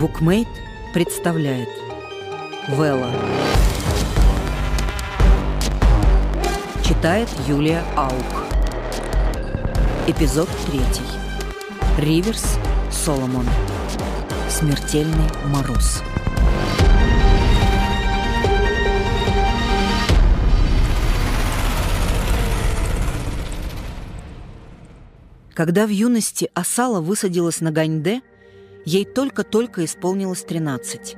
Букмейт представляет Вела Читает Юлия Аук. Эпизод третий. Риверс Соломон. Смертельный мороз. Когда в юности Асала высадилась на Ганьде, ей только-только исполнилось 13.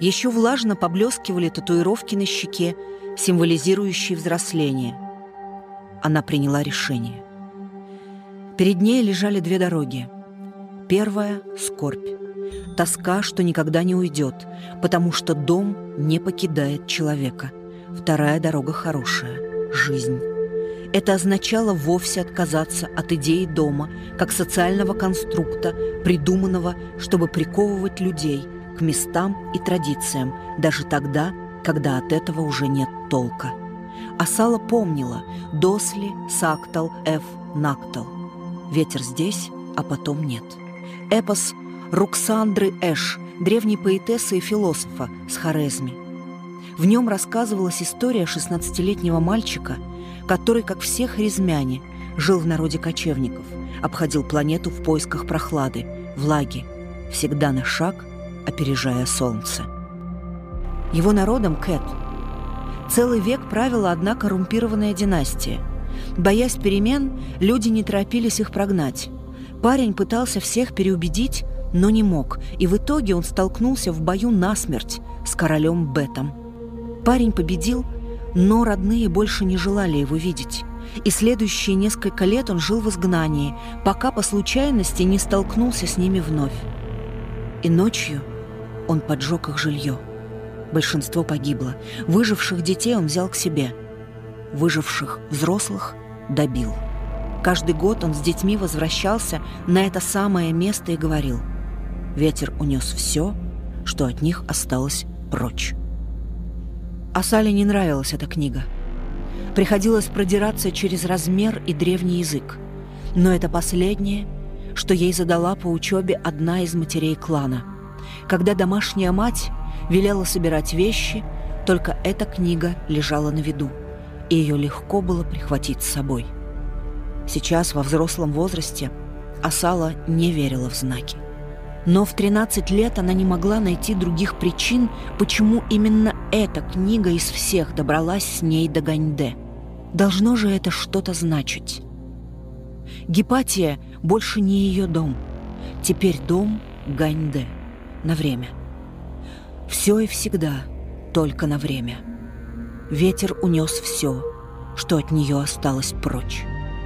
Еще влажно поблескивали татуировки на щеке, символизирующие взросление. Она приняла решение. Перед ней лежали две дороги. Первая — скорбь. Тоска, что никогда не уйдет, потому что дом не покидает человека. Вторая дорога хорошая — жизнь. Это означало вовсе отказаться от идеи дома как социального конструкта, придуманного, чтобы приковывать людей к местам и традициям, даже тогда, когда от этого уже нет толка. Асала помнила «Досли, Сактал, Эф, Нактал». Ветер здесь, а потом нет. Эпос Руксандры Эш, древней поэтессы и философа с Хорезми. В нем рассказывалась история 16-летнего мальчика – который, как все харизмяне, жил в народе кочевников, обходил планету в поисках прохлады, влаги, всегда на шаг, опережая солнце. Его народом Кэт. Целый век правила одна коррумпированная династия. Боясь перемен, люди не торопились их прогнать. Парень пытался всех переубедить, но не мог, и в итоге он столкнулся в бою насмерть с королем Бетом. Парень победил, но родные больше не желали его видеть. И следующие несколько лет он жил в изгнании, пока по случайности не столкнулся с ними вновь. И ночью он поджег их жилье. Большинство погибло. Выживших детей он взял к себе. Выживших взрослых добил. Каждый год он с детьми возвращался на это самое место и говорил «Ветер унес все, что от них осталось прочь». А Сале не нравилась эта книга. Приходилось продираться через размер и древний язык. Но это последнее, что ей задала по учебе одна из матерей клана. Когда домашняя мать велела собирать вещи, только эта книга лежала на виду, и ее легко было прихватить с собой. Сейчас, во взрослом возрасте, Асала не верила в знаки. Но в 13 лет она не могла найти других причин, почему именно эта книга из всех добралась с ней до Ганьде. Должно же это что-то значить. Гепатия больше не ее дом. Теперь дом Ганьде. На время. Все и всегда только на время. Ветер унес все, что от нее осталось прочь.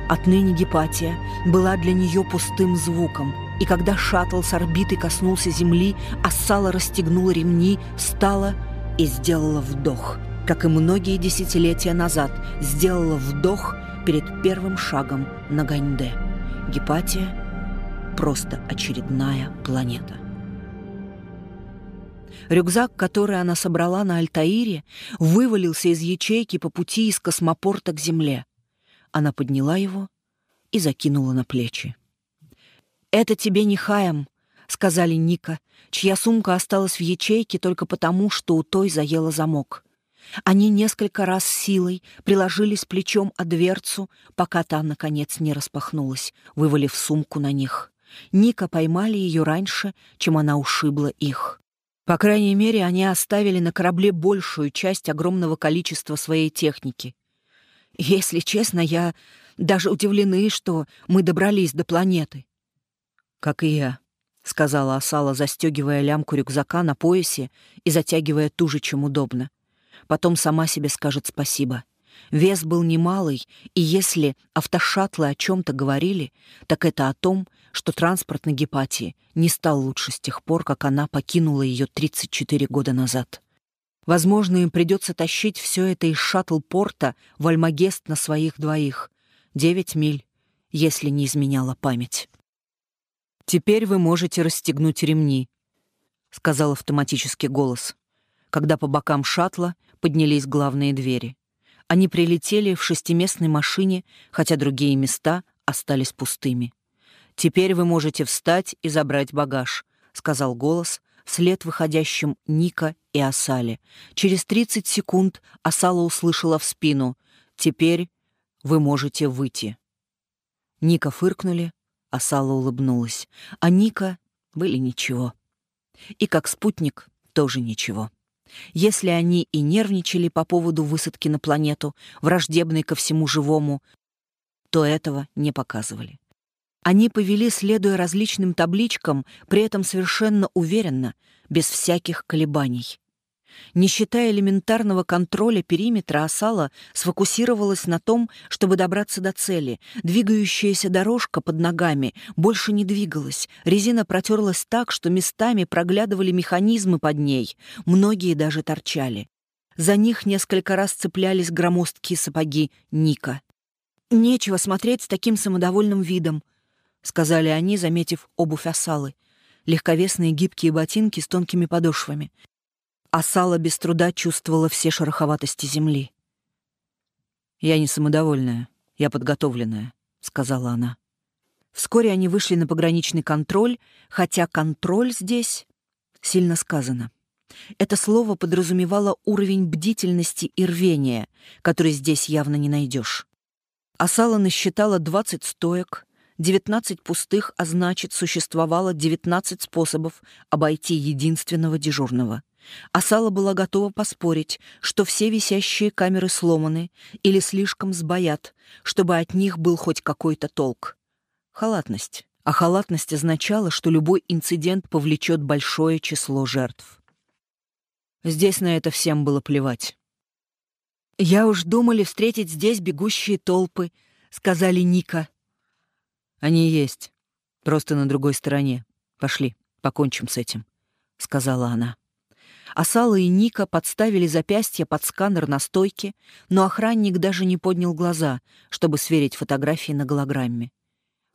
Отныне Гепатия была для нее пустым звуком – и когда шаттл с орбиты коснулся Земли, Ассала расстегнула ремни, встала и сделала вдох, как и многие десятилетия назад сделала вдох перед первым шагом на Ганьде. Гепатия — просто очередная планета. Рюкзак, который она собрала на Альтаире, вывалился из ячейки по пути из космопорта к Земле. Она подняла его и закинула на плечи. «Это тебе не Хаям», — сказали Ника, чья сумка осталась в ячейке только потому, что у той заела замок. Они несколько раз силой приложились плечом о дверцу, пока та, наконец, не распахнулась, вывалив сумку на них. Ника поймали ее раньше, чем она ушибла их. По крайней мере, они оставили на корабле большую часть огромного количества своей техники. Если честно, я даже удивлены, что мы добрались до планеты. «Как и я», — сказала Асала, застегивая лямку рюкзака на поясе и затягивая туже, чем удобно. Потом сама себе скажет спасибо. Вес был немалый, и если автошаттлы о чем-то говорили, так это о том, что транспорт на Гепатии не стал лучше с тех пор, как она покинула ее 34 года назад. Возможно, им придется тащить все это из шаттл-порта в Альмагест на своих двоих. Девять миль, если не изменяла память. «Теперь вы можете расстегнуть ремни», — сказал автоматический голос, когда по бокам шаттла поднялись главные двери. Они прилетели в шестиместной машине, хотя другие места остались пустыми. «Теперь вы можете встать и забрать багаж», — сказал голос, вслед выходящим Ника и Асале. Через 30 секунд Асала услышала в спину «Теперь вы можете выйти». Ника фыркнули, Асала улыбнулась, а Ника были ничего. И как спутник тоже ничего. Если они и нервничали по поводу высадки на планету, враждебной ко всему живому, то этого не показывали. Они повели, следуя различным табличкам, при этом совершенно уверенно, без всяких колебаний. Не считая элементарного контроля периметра, Асала сфокусировалась на том, чтобы добраться до цели. Двигающаяся дорожка под ногами больше не двигалась. Резина протерлась так, что местами проглядывали механизмы под ней. Многие даже торчали. За них несколько раз цеплялись громоздкие сапоги Ника. «Нечего смотреть с таким самодовольным видом», — сказали они, заметив обувь Асалы. Легковесные гибкие ботинки с тонкими подошвами а Сала без труда чувствовала все шероховатости земли. «Я не самодовольная, я подготовленная», — сказала она. Вскоре они вышли на пограничный контроль, хотя контроль здесь сильно сказано. Это слово подразумевало уровень бдительности и рвения, который здесь явно не найдешь. Асала насчитала 20 стоек, 19 пустых, а значит, существовало 19 способов обойти единственного дежурного — Асала была готова поспорить, что все висящие камеры сломаны или слишком сбоят, чтобы от них был хоть какой-то толк. Халатность. А халатность означала, что любой инцидент повлечет большое число жертв. Здесь на это всем было плевать. «Я уж думали встретить здесь бегущие толпы», — сказали Ника. «Они есть, просто на другой стороне. Пошли, покончим с этим», — сказала она. Асала и Ника подставили запястье под сканер на стойке, но охранник даже не поднял глаза, чтобы сверить фотографии на голограмме.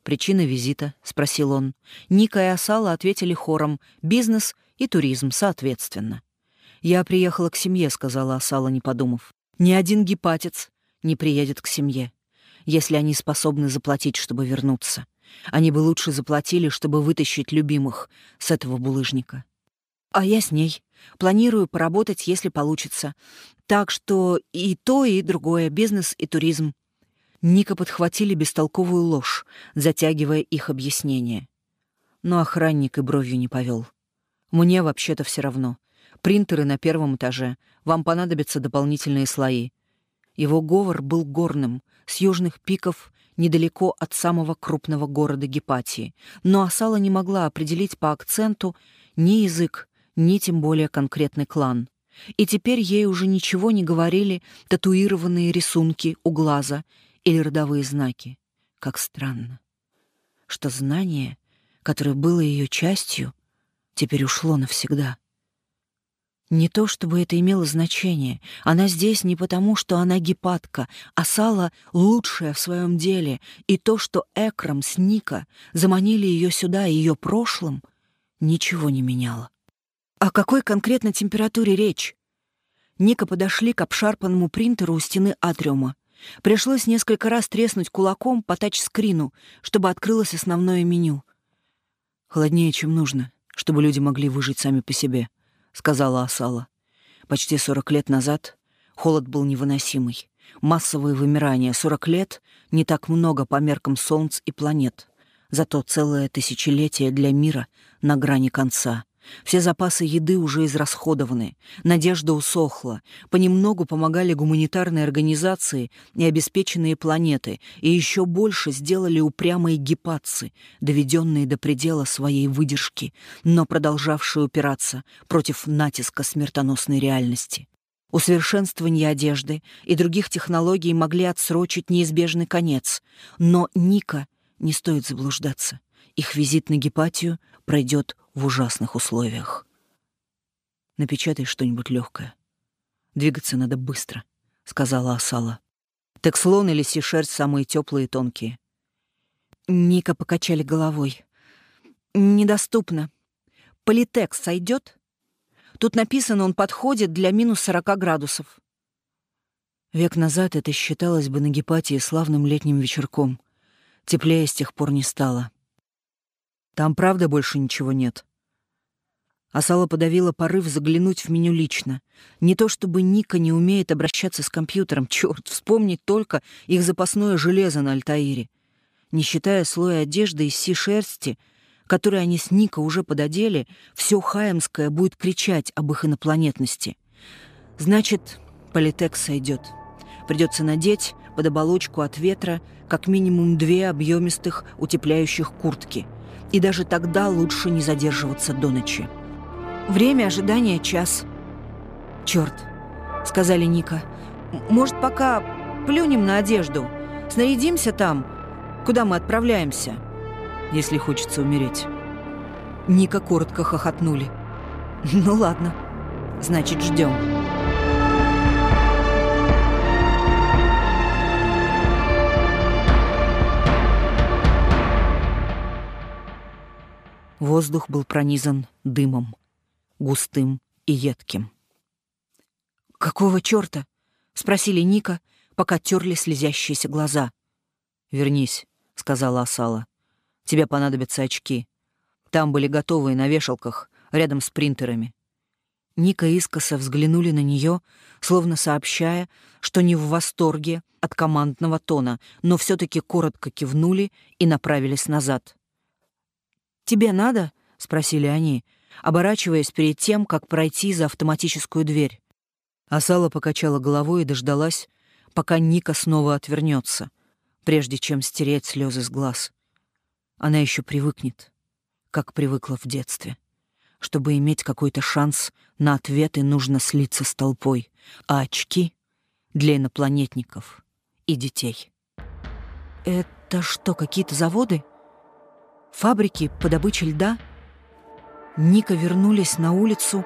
«Причина визита?» — спросил он. Ника и Асала ответили хором «бизнес» и «туризм» соответственно. «Я приехала к семье», — сказала Асала, не подумав. «Ни один гепатец не приедет к семье, если они способны заплатить, чтобы вернуться. Они бы лучше заплатили, чтобы вытащить любимых с этого булыжника». «А я с ней», Планирую поработать, если получится. Так что и то, и другое, бизнес и туризм. Ника подхватили бестолковую ложь, затягивая их объяснение. Но охранник и бровью не повел. Мне вообще-то все равно. Принтеры на первом этаже. Вам понадобятся дополнительные слои. Его говор был горным, с южных пиков, недалеко от самого крупного города Гепатии. Но Асала не могла определить по акценту ни язык, ни тем более конкретный клан. И теперь ей уже ничего не говорили татуированные рисунки у глаза или родовые знаки. Как странно, что знание, которое было ее частью, теперь ушло навсегда. Не то чтобы это имело значение. Она здесь не потому, что она гепатка, а Сала лучшая в своем деле, и то, что Экрам с Ника заманили ее сюда ее прошлым, ничего не меняло. О какой конкретно температуре речь? Ника подошли к обшарпанному принтеру у стены атриума. Пришлось несколько раз треснуть кулаком по тачскрину, чтобы открылось основное меню. «Холоднее, чем нужно, чтобы люди могли выжить сами по себе», — сказала Асала. Почти сорок лет назад холод был невыносимый. Массовое вымирание. Сорок лет — не так много по меркам солнц и планет. Зато целое тысячелетие для мира на грани конца. Все запасы еды уже израсходованы, надежда усохла, понемногу помогали гуманитарные организации и обеспеченные планеты, и еще больше сделали упрямые гепатцы, доведенные до предела своей выдержки, но продолжавшие упираться против натиска смертоносной реальности. Усовершенствование одежды и других технологий могли отсрочить неизбежный конец, но Ника не стоит заблуждаться. Их визит на Гепатию пройдет в ужасных условиях. Напечатай что-нибудь легкое. Двигаться надо быстро, сказала Асала. Текслон или сишерсть самые теплые и тонкие. Ника покачали головой. Недоступно. Политекс сойдет? Тут написано, он подходит для минус 40 градусов. Век назад это считалось бы на Гепатии славным летним вечерком. Теплее с тех пор не стало. Там правда больше ничего нет. Асала подавила порыв заглянуть в меню лично. Не то чтобы Ника не умеет обращаться с компьютером, черт, вспомнить только их запасное железо на Альтаире. Не считая слоя одежды из си-шерсти, который они с Ника уже пододели, все Хаемское будет кричать об их инопланетности. Значит, политек сойдет. Придется надеть под оболочку от ветра как минимум две объемистых утепляющих куртки. И даже тогда лучше не задерживаться до ночи. Время ожидания — час. «Черт», — сказали Ника. «Может, пока плюнем на одежду? Снарядимся там, куда мы отправляемся?» «Если хочется умереть». Ника коротко хохотнули. «Ну ладно, значит, ждем». Воздух был пронизан дымом густым и едким. «Какого черта?» — спросили Ника, пока терли слезящиеся глаза. «Вернись», — сказала Асала. «Тебе понадобятся очки. Там были готовые на вешалках, рядом с принтерами». Ника искоса взглянули на нее, словно сообщая, что не в восторге от командного тона, но все таки коротко кивнули и направились назад. «Тебе надо?» — спросили они оборачиваясь перед тем, как пройти за автоматическую дверь. Асала покачала головой и дождалась, пока Ника снова отвернется, прежде чем стереть слезы с глаз. Она еще привыкнет, как привыкла в детстве. Чтобы иметь какой-то шанс на ответы, нужно слиться с толпой, а очки — для инопланетников и детей. «Это что, какие-то заводы? Фабрики по добыче льда?» Ника вернулись на улицу,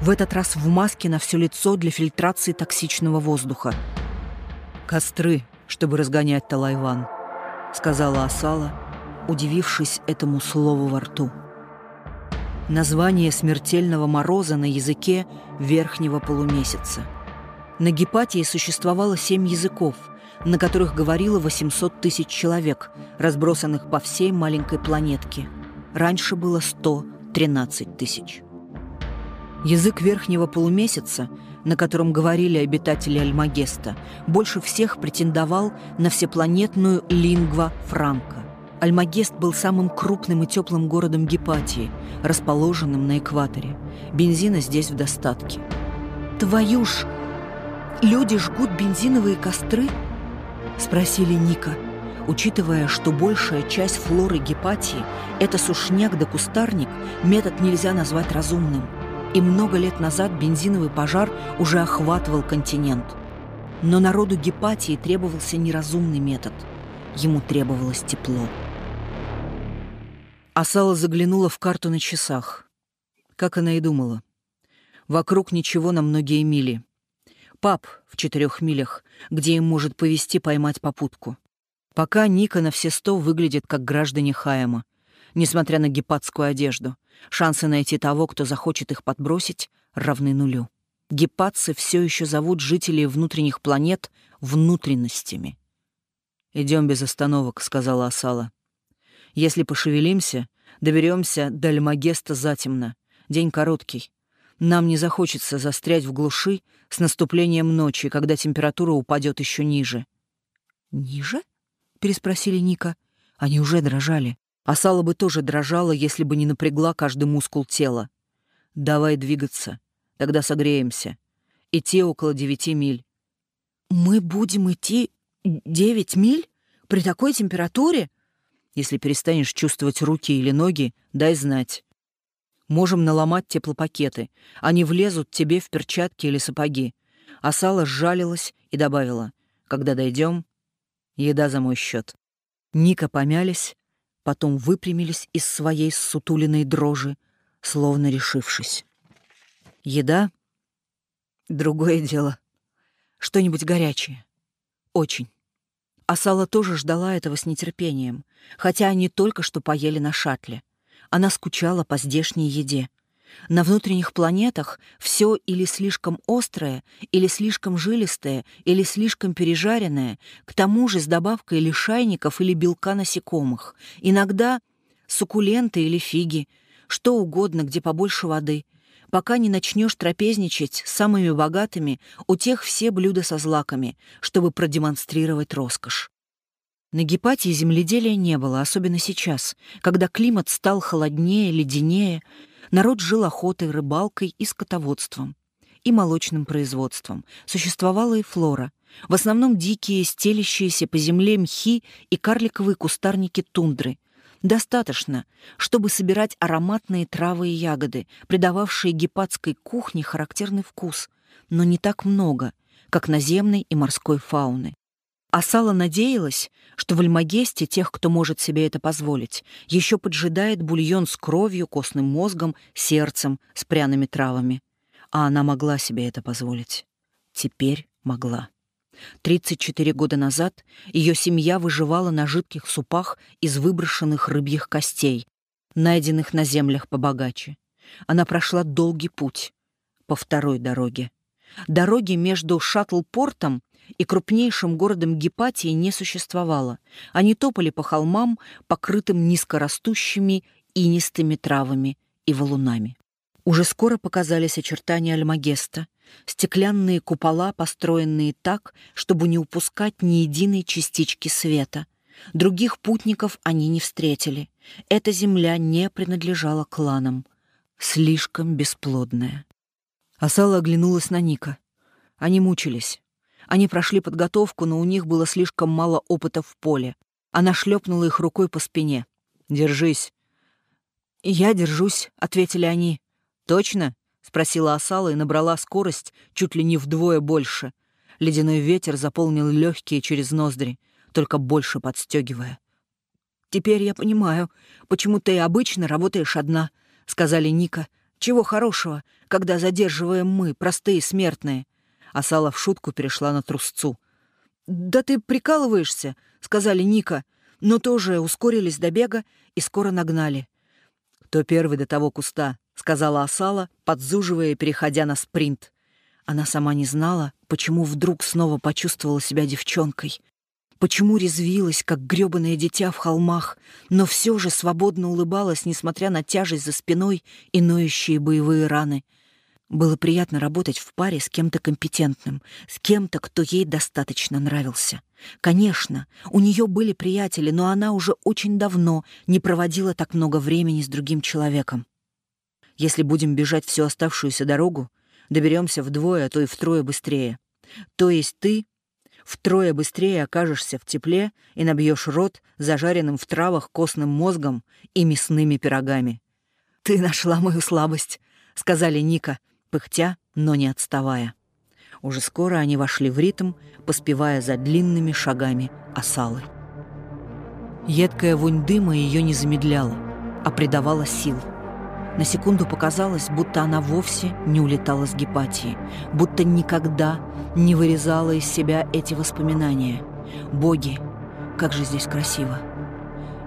в этот раз в маске на все лицо для фильтрации токсичного воздуха. «Костры, чтобы разгонять Талайван», — сказала Асала, удивившись этому слову во рту. Название смертельного мороза на языке верхнего полумесяца. На Гепатии существовало семь языков, на которых говорило 800 тысяч человек, разбросанных по всей маленькой планетке. Раньше было 100 13 тысяч. Язык верхнего полумесяца, на котором говорили обитатели Альмагеста, больше всех претендовал на всепланетную лингва франка. Альмагест был самым крупным и теплым городом Гепатии, расположенным на экваторе. Бензина здесь в достатке. «Твою ж! Люди жгут бензиновые костры?» — спросили Ника учитывая, что большая часть флоры гепатии – это сушняк да кустарник, метод нельзя назвать разумным. И много лет назад бензиновый пожар уже охватывал континент. Но народу гепатии требовался неразумный метод. Ему требовалось тепло. Асала заглянула в карту на часах. Как она и думала. Вокруг ничего на многие мили. Пап в четырех милях, где им может повести поймать попутку. Пока Ника на все сто выглядит как граждане Хайема, несмотря на гепатскую одежду. Шансы найти того, кто захочет их подбросить, равны нулю. Гепатцы все еще зовут жителей внутренних планет внутренностями. Идем без остановок», — сказала Асала. «Если пошевелимся, доберемся до Альмагеста затемно. День короткий. Нам не захочется застрять в глуши с наступлением ночи, когда температура упадет еще ниже». «Ниже?» переспросили Ника. Они уже дрожали. А Сала бы тоже дрожала, если бы не напрягла каждый мускул тела. «Давай двигаться. Тогда согреемся. Идти около девяти миль». «Мы будем идти девять миль? При такой температуре?» «Если перестанешь чувствовать руки или ноги, дай знать. Можем наломать теплопакеты. Они влезут тебе в перчатки или сапоги». А Сала сжалилась и добавила. «Когда дойдем, Еда за мой счет. Ника помялись, потом выпрямились из своей сутулиной дрожи, словно решившись. Еда — другое дело. Что-нибудь горячее. Очень. Асала тоже ждала этого с нетерпением, хотя они только что поели на шаттле. Она скучала по здешней еде — на внутренних планетах все или слишком острое, или слишком жилистое, или слишком пережаренное, к тому же с добавкой лишайников или белка насекомых. Иногда суккуленты или фиги, что угодно, где побольше воды, пока не начнешь трапезничать с самыми богатыми, у тех все блюда со злаками, чтобы продемонстрировать роскошь. На Гепатии земледелия не было, особенно сейчас, когда климат стал холоднее, леденее, народ жил охотой, рыбалкой и скотоводством, и молочным производством. Существовала и флора. В основном дикие, стелящиеся по земле мхи и карликовые кустарники тундры. Достаточно, чтобы собирать ароматные травы и ягоды, придававшие гепатской кухне характерный вкус, но не так много, как наземной и морской фауны. Асала надеялась, что в Альмагесте тех, кто может себе это позволить, еще поджидает бульон с кровью, костным мозгом, сердцем, с пряными травами. А она могла себе это позволить. Теперь могла. 34 года назад ее семья выживала на жидких супах из выброшенных рыбьих костей, найденных на землях побогаче. Она прошла долгий путь по второй дороге. Дороги между шаттл-портом и крупнейшим городом Гепатии не существовало. Они топали по холмам, покрытым низкорастущими инистыми травами и валунами. Уже скоро показались очертания Альмагеста, стеклянные купола, построенные так, чтобы не упускать ни единой частички света. Других путников они не встретили. Эта земля не принадлежала кланам. Слишком бесплодная. Асала оглянулась на Ника. Они мучились. Они прошли подготовку, но у них было слишком мало опыта в поле. Она шлепнула их рукой по спине. «Держись». «Я держусь», — ответили они. «Точно?» — спросила Асала и набрала скорость чуть ли не вдвое больше. Ледяной ветер заполнил легкие через ноздри, только больше подстегивая. «Теперь я понимаю, почему ты обычно работаешь одна», — сказали Ника. «Чего хорошего, когда задерживаем мы, простые смертные?» Асала в шутку перешла на трусцу. «Да ты прикалываешься», — сказали Ника, но тоже ускорились до бега и скоро нагнали. «Кто первый до того куста?» — сказала Асала, подзуживая переходя на спринт. Она сама не знала, почему вдруг снова почувствовала себя девчонкой. Почему резвилась, как грёбаное дитя в холмах, но все же свободно улыбалась, несмотря на тяжесть за спиной и ноющие боевые раны — было приятно работать в паре с кем-то компетентным, с кем-то, кто ей достаточно нравился. Конечно, у нее были приятели, но она уже очень давно не проводила так много времени с другим человеком. Если будем бежать всю оставшуюся дорогу, доберемся вдвое, а то и втрое быстрее. То есть ты втрое быстрее окажешься в тепле и набьешь рот зажаренным в травах костным мозгом и мясными пирогами. «Ты нашла мою слабость», — сказали Ника, — пыхтя, но не отставая. Уже скоро они вошли в ритм, поспевая за длинными шагами осалы. Едкая вонь дыма ее не замедляла, а придавала сил. На секунду показалось, будто она вовсе не улетала с Гепатии, будто никогда не вырезала из себя эти воспоминания. Боги, как же здесь красиво.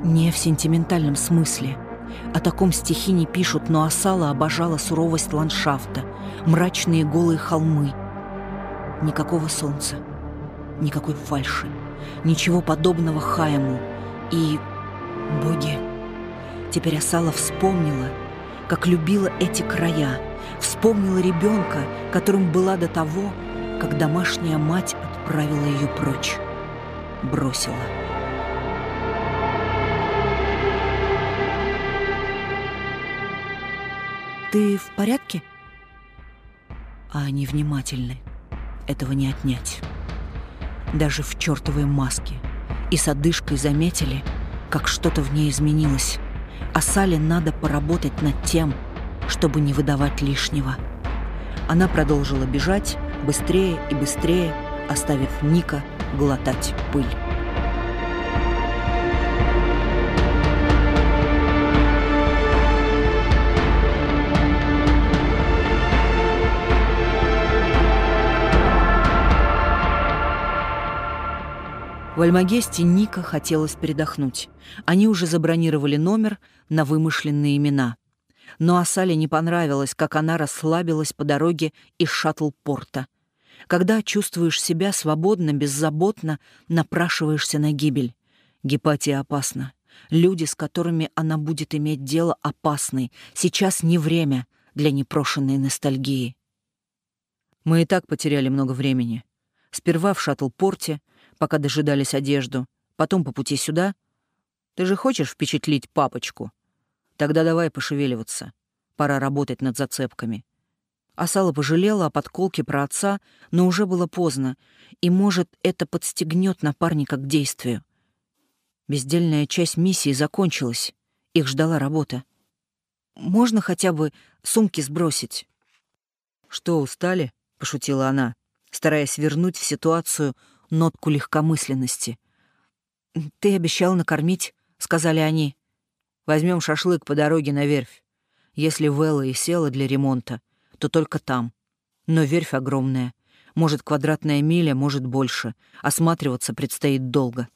Не в сентиментальном смысле — о таком стихи не пишут, но Асала обожала суровость ландшафта, мрачные голые холмы. Никакого солнца, никакой фальши, ничего подобного Хаему. И, боги, теперь Асала вспомнила, как любила эти края, вспомнила ребенка, которым была до того, как домашняя мать отправила ее прочь, бросила. «Ты в порядке?» А они внимательны. Этого не отнять. Даже в чертовой маске. И с одышкой заметили, как что-то в ней изменилось. А Сале надо поработать над тем, чтобы не выдавать лишнего. Она продолжила бежать быстрее и быстрее, оставив Ника глотать пыль. В Альмагесте Ника хотелось передохнуть. Они уже забронировали номер на вымышленные имена. Но Асале не понравилось, как она расслабилась по дороге из шаттл-порта. Когда чувствуешь себя свободно, беззаботно, напрашиваешься на гибель. Гепатия опасна. Люди, с которыми она будет иметь дело, опасны. Сейчас не время для непрошенной ностальгии. Мы и так потеряли много времени. Сперва в шаттл-порте, пока дожидались одежду, потом по пути сюда. Ты же хочешь впечатлить папочку? Тогда давай пошевеливаться. Пора работать над зацепками. Асала пожалела о подколке про отца, но уже было поздно, и, может, это подстегнет напарника к действию. Бездельная часть миссии закончилась. Их ждала работа. Можно хотя бы сумки сбросить? «Что, устали?» — пошутила она, стараясь вернуть в ситуацию нотку легкомысленности. «Ты обещал накормить», — сказали они. Возьмем шашлык по дороге на верфь. Если Велла и села для ремонта, то только там. Но верфь огромная. Может, квадратная миля, может, больше. Осматриваться предстоит долго.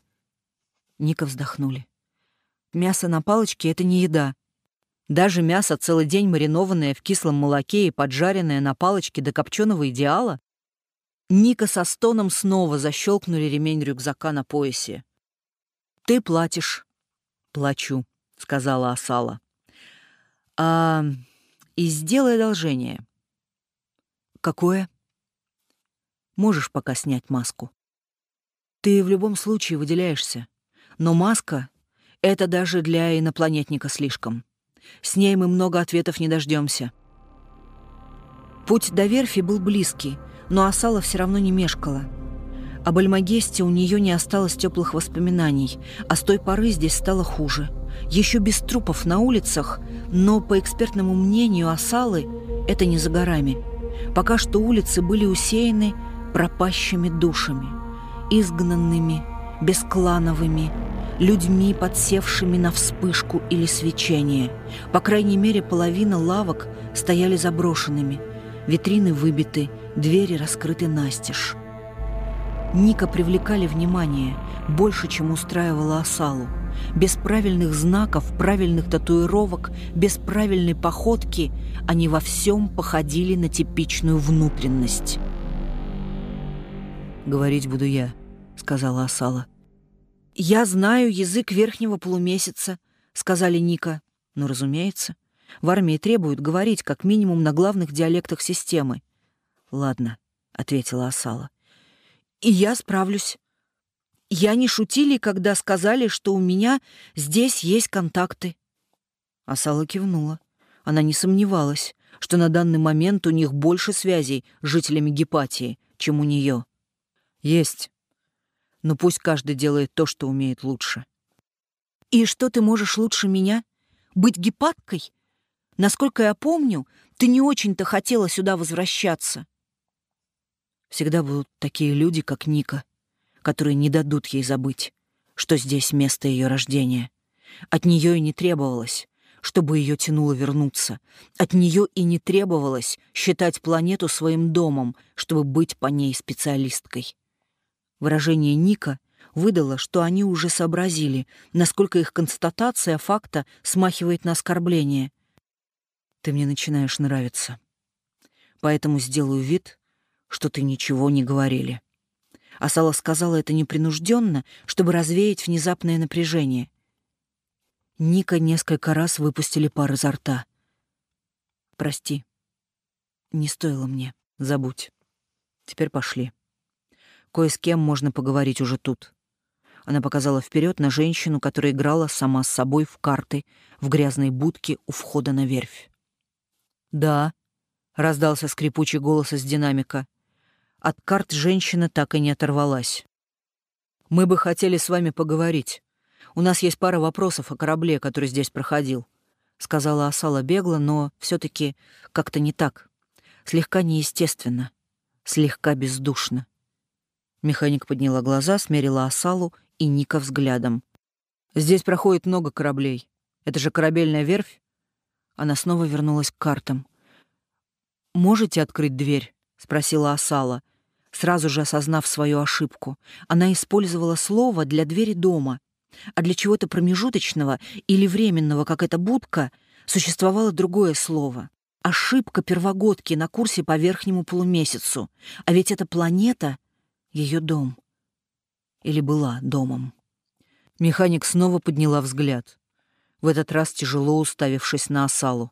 Ника вздохнули. Мясо на палочке — это не еда. Даже мясо, целый день маринованное в кислом молоке и поджаренное на палочке до копченого идеала? Ника со стоном снова защелкнули ремень рюкзака на поясе. «Ты платишь». «Плачу», — сказала Асала. «А... и сделай одолжение». «Какое?» «Можешь пока снять маску». «Ты в любом случае выделяешься. Но маска — это даже для инопланетника слишком. С ней мы много ответов не дождемся. Путь до верфи был близкий, но Асала все равно не мешкала. Об Альмагесте у нее не осталось теплых воспоминаний, а с той поры здесь стало хуже. Еще без трупов на улицах, но, по экспертному мнению Асалы, это не за горами. Пока что улицы были усеяны пропащими душами, изгнанными, бесклановыми, людьми, подсевшими на вспышку или свечение. По крайней мере, половина лавок стояли заброшенными, витрины выбиты, двери раскрыты настежь. Ника привлекали внимание больше, чем устраивала Асалу. Без правильных знаков, правильных татуировок, без правильной походки они во всем походили на типичную внутренность. «Говорить буду я», — сказала Асала. «Я знаю язык верхнего полумесяца», — сказали Ника. «Ну, разумеется. В армии требуют говорить как минимум на главных диалектах системы». «Ладно», — ответила Асала. «И я справлюсь. Я не шутили, когда сказали, что у меня здесь есть контакты». Асала кивнула. Она не сомневалась, что на данный момент у них больше связей с жителями Гепатии, чем у нее. «Есть», но пусть каждый делает то, что умеет лучше. «И что ты можешь лучше меня? Быть гепаткой? Насколько я помню, ты не очень-то хотела сюда возвращаться». Всегда будут такие люди, как Ника, которые не дадут ей забыть, что здесь место ее рождения. От нее и не требовалось, чтобы ее тянуло вернуться. От нее и не требовалось считать планету своим домом, чтобы быть по ней специалисткой. Выражение Ника выдало, что они уже сообразили, насколько их констатация факта смахивает на оскорбление. «Ты мне начинаешь нравиться. Поэтому сделаю вид, что ты ничего не говорили». Асала сказала это непринужденно, чтобы развеять внезапное напряжение. Ника несколько раз выпустили пар изо рта. «Прости. Не стоило мне. Забудь. Теперь пошли». Кое с кем можно поговорить уже тут. Она показала вперед на женщину, которая играла сама с собой в карты в грязной будке у входа на верфь. «Да», — раздался скрипучий голос из динамика. От карт женщина так и не оторвалась. «Мы бы хотели с вами поговорить. У нас есть пара вопросов о корабле, который здесь проходил», — сказала Асала бегло, но все таки как-то не так. Слегка неестественно, слегка бездушно. Механик подняла глаза, смерила Асалу и Ника взглядом. «Здесь проходит много кораблей. Это же корабельная верфь?» Она снова вернулась к картам. «Можете открыть дверь?» — спросила Асала, сразу же осознав свою ошибку. Она использовала слово для двери дома, а для чего-то промежуточного или временного, как эта будка, существовало другое слово. Ошибка первогодки на курсе по верхнему полумесяцу. А ведь эта планета — ее дом. Или была домом. Механик снова подняла взгляд, в этот раз тяжело уставившись на осалу.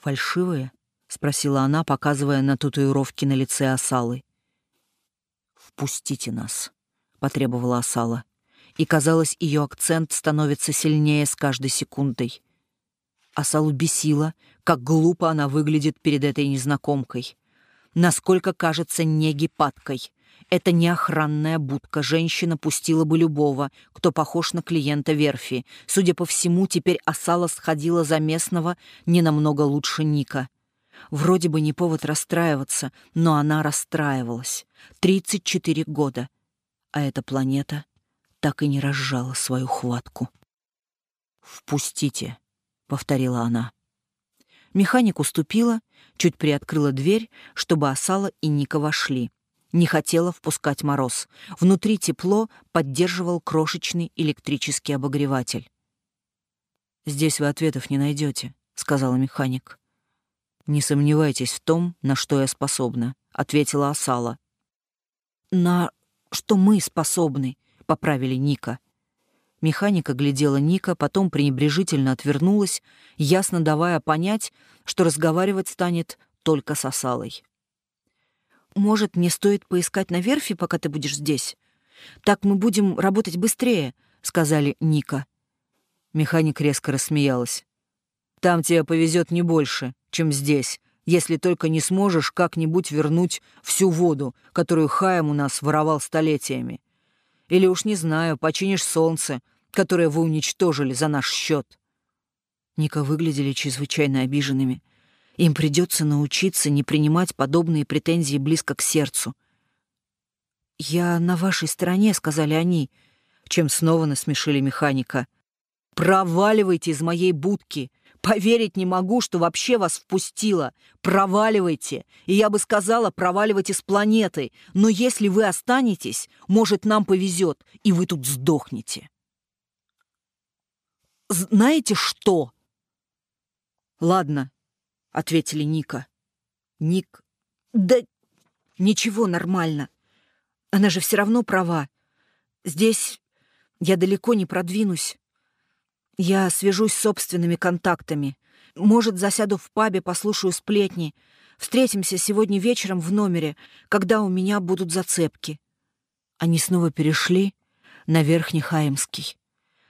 «Фальшивые?» — спросила она, показывая на татуировки на лице осалы. «Впустите нас», — потребовала осала. И, казалось, ее акцент становится сильнее с каждой секундой. Осалу бесило, как глупо она выглядит перед этой незнакомкой. Насколько кажется негипаткой — это не охранная будка. Женщина пустила бы любого, кто похож на клиента верфи. Судя по всему, теперь Асала сходила за местного не намного лучше Ника. Вроде бы не повод расстраиваться, но она расстраивалась. 34 года. А эта планета так и не разжала свою хватку. «Впустите», — повторила она. Механик уступила, чуть приоткрыла дверь, чтобы Асала и Ника вошли не хотела впускать мороз. Внутри тепло поддерживал крошечный электрический обогреватель. «Здесь вы ответов не найдете», — сказала механик. «Не сомневайтесь в том, на что я способна», — ответила Асала. «На что мы способны?» — поправили Ника. Механика глядела Ника, потом пренебрежительно отвернулась, ясно давая понять, что разговаривать станет только с Асалой. Может, мне стоит поискать на верфи, пока ты будешь здесь? Так мы будем работать быстрее», — сказали Ника. Механик резко рассмеялась. «Там тебе повезет не больше, чем здесь, если только не сможешь как-нибудь вернуть всю воду, которую Хаем у нас воровал столетиями. Или уж не знаю, починишь солнце, которое вы уничтожили за наш счет». Ника выглядели чрезвычайно обиженными — им придется научиться не принимать подобные претензии близко к сердцу. «Я на вашей стороне», — сказали они, чем снова насмешили механика. «Проваливайте из моей будки! Поверить не могу, что вообще вас впустила! Проваливайте! И я бы сказала, проваливайте с планеты! Но если вы останетесь, может, нам повезет, и вы тут сдохнете!» «Знаете что?» «Ладно, ответили Ника. Ник... Да ничего, нормально. Она же все равно права. Здесь я далеко не продвинусь. Я свяжусь с собственными контактами. Может, засяду в пабе, послушаю сплетни. Встретимся сегодня вечером в номере, когда у меня будут зацепки. Они снова перешли на Верхний Хаемский.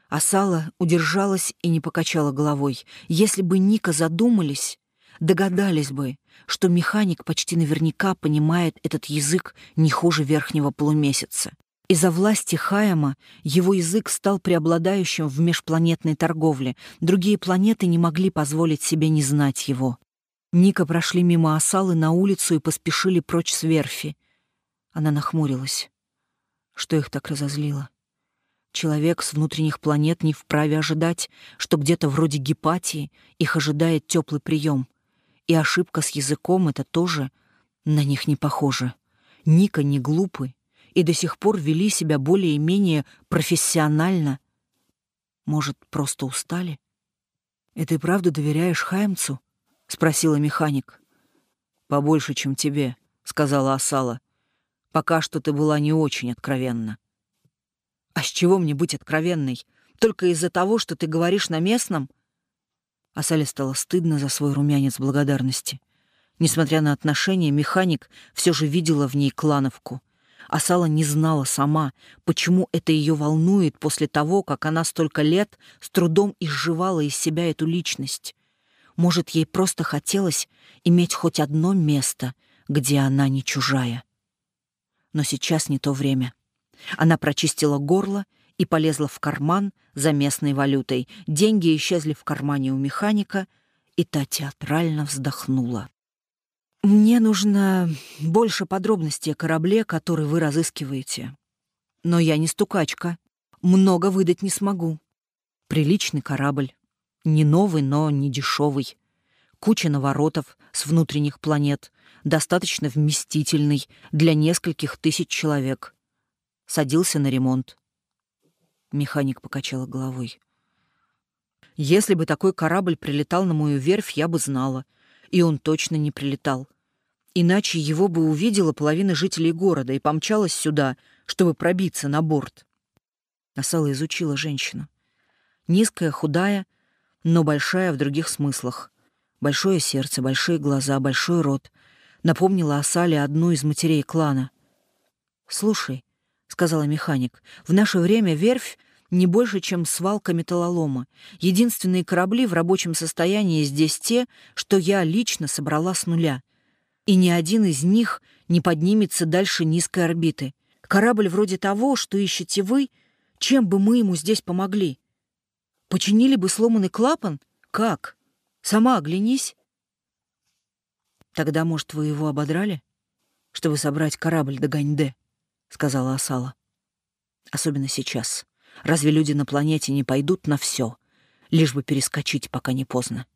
Асала удержалась и не покачала головой. Если бы Ника задумались, догадались бы, что механик почти наверняка понимает этот язык не хуже верхнего полумесяца. Из-за власти Хайама его язык стал преобладающим в межпланетной торговле. Другие планеты не могли позволить себе не знать его. Ника прошли мимо Осалы на улицу и поспешили прочь с верфи. Она нахмурилась. Что их так разозлило? Человек с внутренних планет не вправе ожидать, что где-то вроде Гепатии их ожидает теплый прием. И ошибка с языком — это тоже на них не похоже. Ника не глупы и до сих пор вели себя более-менее профессионально. Может, просто устали? «И ты правда доверяешь Хаймцу?» — спросила механик. «Побольше, чем тебе», — сказала Асала. «Пока что ты была не очень откровенна». «А с чего мне быть откровенной? Только из-за того, что ты говоришь на местном?» А Сале стало стыдно за свой румянец благодарности. Несмотря на отношения, механик все же видела в ней клановку. А Сала не знала сама, почему это ее волнует после того, как она столько лет с трудом изживала из себя эту личность. Может, ей просто хотелось иметь хоть одно место, где она не чужая. Но сейчас не то время. Она прочистила горло и полезла в карман за местной валютой. Деньги исчезли в кармане у механика, и та театрально вздохнула. «Мне нужно больше подробностей о корабле, который вы разыскиваете. Но я не стукачка. Много выдать не смогу. Приличный корабль. Не новый, но не дешевый. Куча наворотов с внутренних планет. Достаточно вместительный для нескольких тысяч человек. Садился на ремонт. Механик покачала головой. Если бы такой корабль прилетал на мою верфь, я бы знала. И он точно не прилетал. Иначе его бы увидела половина жителей города и помчалась сюда, чтобы пробиться на борт. Асала изучила женщину. Низкая, худая, но большая в других смыслах. Большое сердце, большие глаза, большой рот. Напомнила Асале одну из матерей клана. «Слушай», — сказала механик, — «в наше время верфь не больше, чем свалка металлолома. Единственные корабли в рабочем состоянии здесь те, что я лично собрала с нуля. И ни один из них не поднимется дальше низкой орбиты. Корабль вроде того, что ищете вы, чем бы мы ему здесь помогли? Починили бы сломанный клапан? Как? Сама оглянись. Тогда, может, вы его ободрали, чтобы собрать корабль до Ганьде, — сказала Асала. Особенно сейчас. Разве люди на планете не пойдут на все, лишь бы перескочить, пока не поздно?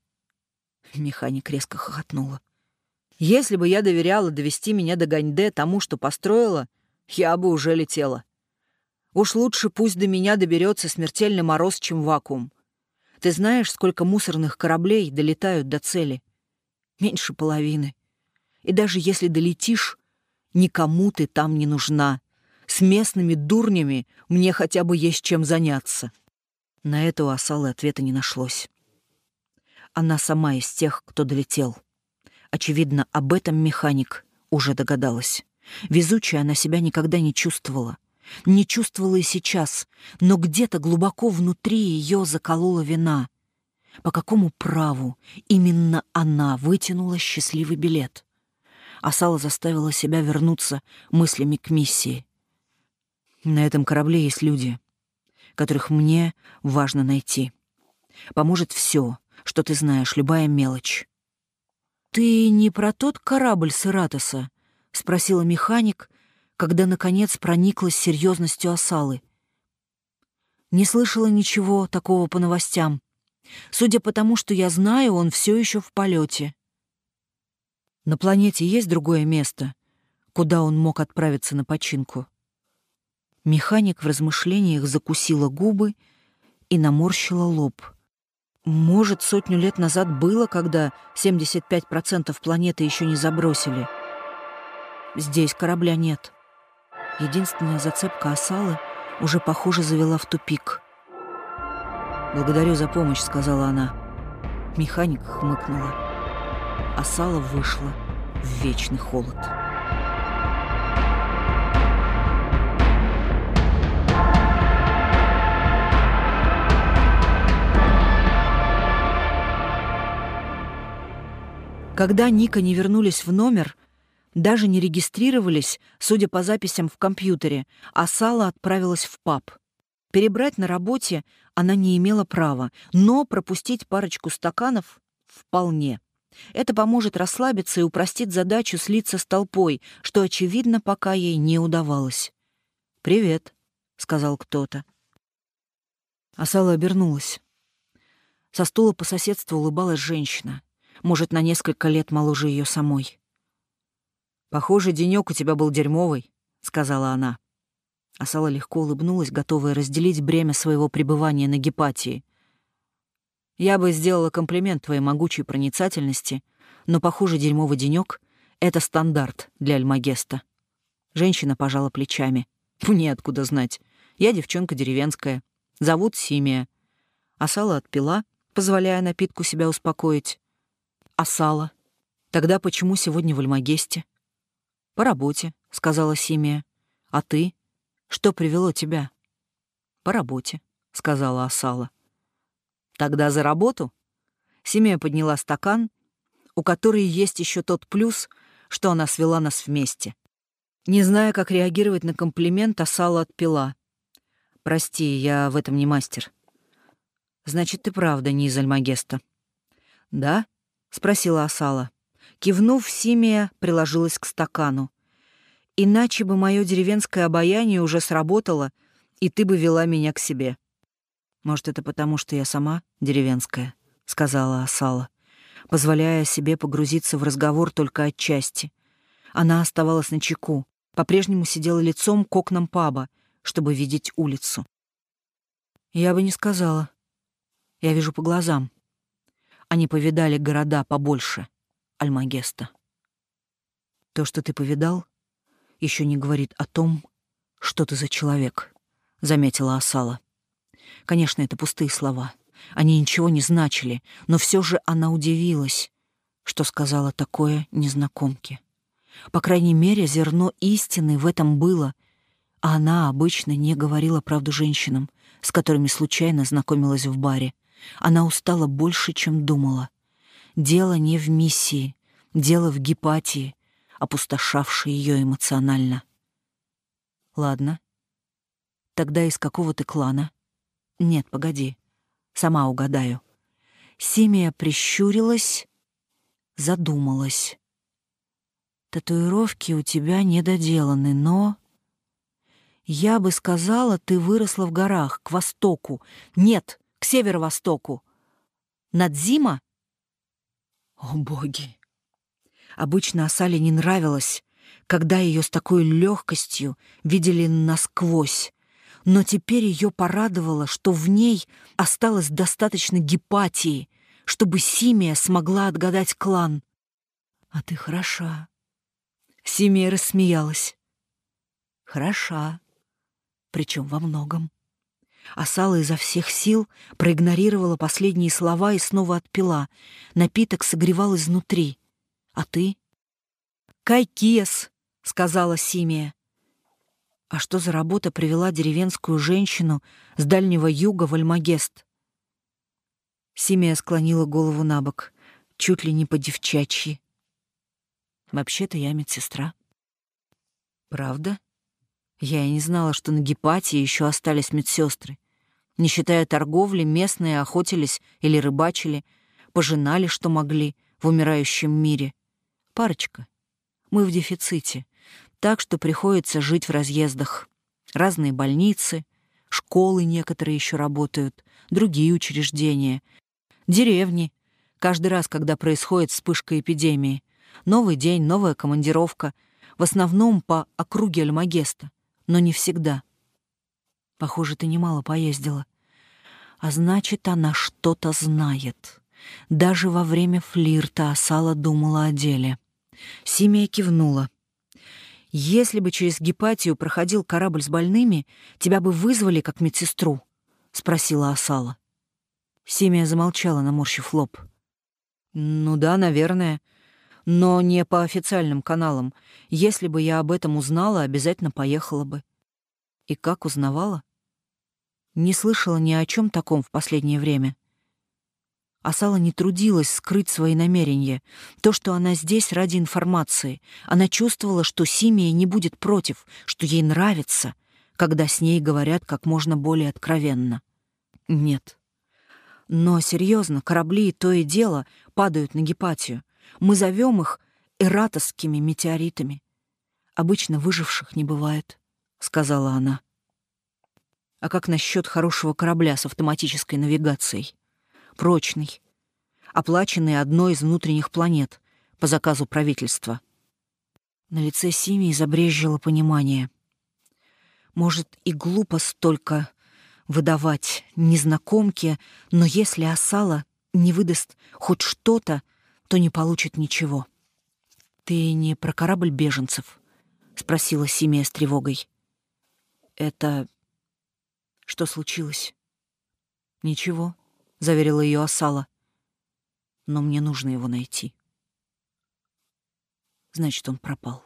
Механик резко хохотнула. Если бы я доверяла довести меня до Ганьде тому, что построила, я бы уже летела. Уж лучше пусть до меня доберется смертельный мороз, чем вакуум. Ты знаешь, сколько мусорных кораблей долетают до цели? Меньше половины. И даже если долетишь, никому ты там не нужна. С местными дурнями мне хотя бы есть чем заняться. На это у Асалы ответа не нашлось. Она сама из тех, кто долетел. Очевидно, об этом механик уже догадалась. Везучей она себя никогда не чувствовала. Не чувствовала и сейчас, но где-то глубоко внутри ее заколола вина. По какому праву именно она вытянула счастливый билет? Асала заставила себя вернуться мыслями к миссии. На этом корабле есть люди, которых мне важно найти. Поможет все, что ты знаешь, любая мелочь. «Ты не про тот корабль Сыратоса?» — спросила механик, когда, наконец, прониклась серьезностью осалы. Не слышала ничего такого по новостям. Судя по тому, что я знаю, он все еще в полете. На планете есть другое место, куда он мог отправиться на починку? Механик в размышлениях закусила губы и наморщила лоб. Может, сотню лет назад было, когда 75% планеты еще не забросили. Здесь корабля нет. Единственная зацепка осалы уже, похоже, завела в тупик. «Благодарю за помощь», — сказала она. Механик хмыкнула. Осала вышла в вечный холод. Когда Ника не вернулись в номер, даже не регистрировались, судя по записям в компьютере, а Сала отправилась в паб. Перебрать на работе она не имела права, но пропустить парочку стаканов — вполне. Это поможет расслабиться и упростит задачу слиться с толпой, что, очевидно, пока ей не удавалось. «Привет», — сказал кто-то. Асала обернулась. Со стула по соседству улыбалась женщина может, на несколько лет моложе ее самой. «Похоже, денек у тебя был дерьмовый», — сказала она. Асала легко улыбнулась, готовая разделить бремя своего пребывания на гепатии. «Я бы сделала комплимент твоей могучей проницательности, но, похоже, дерьмовый денек — это стандарт для Альмагеста». Женщина пожала плечами. «Мне откуда знать. Я девчонка деревенская. Зовут Симия». Асала отпила, позволяя напитку себя успокоить. А сало? Тогда почему сегодня в Альмагесте? По работе, сказала Симия. А ты? Что привело тебя? По работе, сказала Асала. Тогда за работу? Симия подняла стакан, у которой есть еще тот плюс, что она свела нас вместе. Не зная, как реагировать на комплимент, Асала отпила. «Прости, я в этом не мастер». «Значит, ты правда не из Альмагеста». «Да?» — спросила Асала. Кивнув, Симия приложилась к стакану. «Иначе бы мое деревенское обаяние уже сработало, и ты бы вела меня к себе». «Может, это потому, что я сама деревенская?» — сказала Асала, позволяя себе погрузиться в разговор только отчасти. Она оставалась на чеку, по-прежнему сидела лицом к окнам паба, чтобы видеть улицу. «Я бы не сказала. Я вижу по глазам», они повидали города побольше Альмагеста. То, что ты повидал, еще не говорит о том, что ты за человек, — заметила Асала. Конечно, это пустые слова. Они ничего не значили, но все же она удивилась, что сказала такое незнакомке. По крайней мере, зерно истины в этом было, а она обычно не говорила правду женщинам, с которыми случайно знакомилась в баре. Она устала больше, чем думала. Дело не в миссии, дело в гепатии, опустошавшей ее эмоционально. Ладно. Тогда из какого ты клана? Нет, погоди. Сама угадаю. Симия прищурилась, задумалась. Татуировки у тебя недоделаны, но... Я бы сказала, ты выросла в горах, к востоку. Нет, к северо-востоку. Над Зима? О, боги! Обычно Асале не нравилось, когда ее с такой легкостью видели насквозь, но теперь ее порадовало, что в ней осталось достаточно гепатии, чтобы Симия смогла отгадать клан. «А ты хороша». Симия рассмеялась. «Хороша. Причем во многом». Асала изо всех сил проигнорировала последние слова и снова отпила. Напиток согревал изнутри. «А ты?» «Кайкес», — сказала Симия. А что за работа привела деревенскую женщину с Дальнего Юга в Альмагест? Симия склонила голову на бок, чуть ли не по-девчачьи. Вообще-то я медсестра. Правда? Я и не знала, что на Гепатии еще остались медсестры. Не считая торговли, местные охотились или рыбачили, пожинали, что могли, в умирающем мире. Парочка. Мы в дефиците так что приходится жить в разъездах. Разные больницы, школы некоторые еще работают, другие учреждения, деревни. Каждый раз, когда происходит вспышка эпидемии. Новый день, новая командировка. В основном по округе Альмагеста, но не всегда. Похоже, ты немало поездила. А значит, она что-то знает. Даже во время флирта Асала думала о деле. Симия кивнула. Если бы через Гепатию проходил корабль с больными, тебя бы вызвали как медсестру?» — спросила Асала. Семия замолчала, наморщив лоб. «Ну да, наверное. Но не по официальным каналам. Если бы я об этом узнала, обязательно поехала бы». «И как узнавала?» «Не слышала ни о чем таком в последнее время». Асала не трудилась скрыть свои намерения. То, что она здесь ради информации. Она чувствовала, что Симия не будет против, что ей нравится, когда с ней говорят как можно более откровенно. Нет. Но серьезно, корабли то и дело падают на Гепатию. Мы зовем их эратосскими метеоритами. Обычно выживших не бывает, — сказала она. А как насчет хорошего корабля с автоматической навигацией? прочный, оплаченный одной из внутренних планет по заказу правительства. На лице Сими забрежило понимание. Может, и глупо столько выдавать незнакомке, но если Асала не выдаст хоть что-то, то не получит ничего. «Ты не про корабль беженцев?» — спросила Симия с тревогой. «Это... что случилось?» «Ничего», — заверила ее Асала. «Но мне нужно его найти». Значит, он пропал.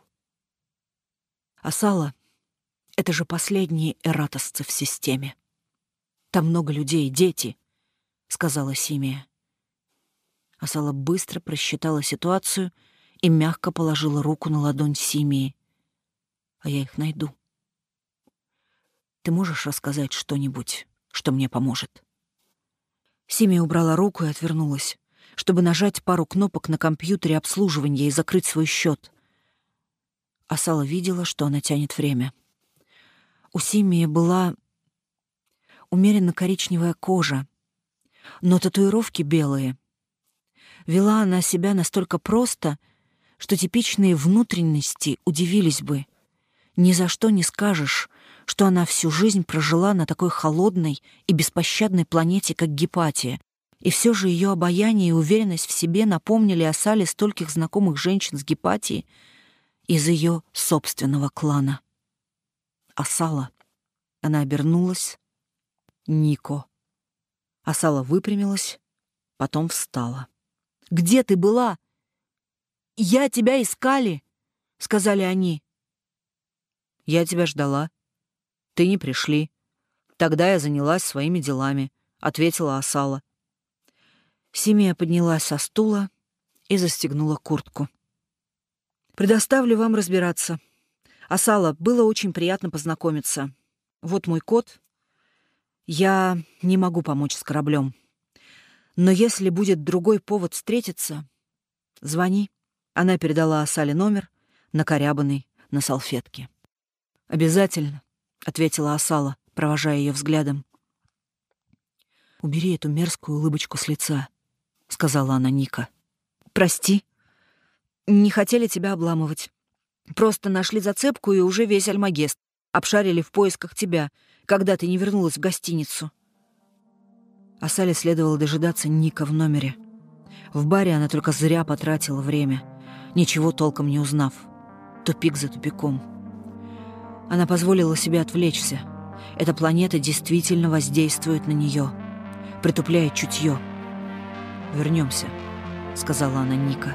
Асала — это же последние эратосцы в системе. Там много людей, дети, — сказала Симия. Асала быстро просчитала ситуацию и мягко положила руку на ладонь Симии. А я их найду. Ты можешь рассказать что-нибудь, что мне поможет? Сими убрала руку и отвернулась, чтобы нажать пару кнопок на компьютере обслуживания и закрыть свой счет. Асала видела, что она тянет время. У Симии была умеренно коричневая кожа, но татуировки белые. Вела она себя настолько просто, что типичные внутренности удивились бы. Ни за что не скажешь, что она всю жизнь прожила на такой холодной и беспощадной планете, как Гепатия, и все же ее обаяние и уверенность в себе напомнили о Сале стольких знакомых женщин с Гепатией из ее собственного клана. А Сала Она обернулась. Нико. Асала выпрямилась, потом встала. «Где ты была?» «Я тебя искали», — сказали они. «Я тебя ждала. Ты не пришли. Тогда я занялась своими делами», — ответила Асала. Семья поднялась со стула и застегнула куртку. «Предоставлю вам разбираться. Асала, было очень приятно познакомиться. Вот мой код. Я не могу помочь с кораблем. Но если будет другой повод встретиться, звони». Она передала Асале номер, накорябанный на салфетке. «Обязательно», — ответила Асала, провожая ее взглядом. «Убери эту мерзкую улыбочку с лица», — сказала она Ника. «Прости. Не хотели тебя обламывать. Просто нашли зацепку и уже весь Альмагест. Обшарили в поисках тебя, когда ты не вернулась в гостиницу». Асале следовало дожидаться Ника в номере. В баре она только зря потратила время, ничего толком не узнав. Тупик за тупиком. Она позволила себе отвлечься. Эта планета действительно воздействует на нее, притупляет чутье. «Вернемся», — сказала она Ника.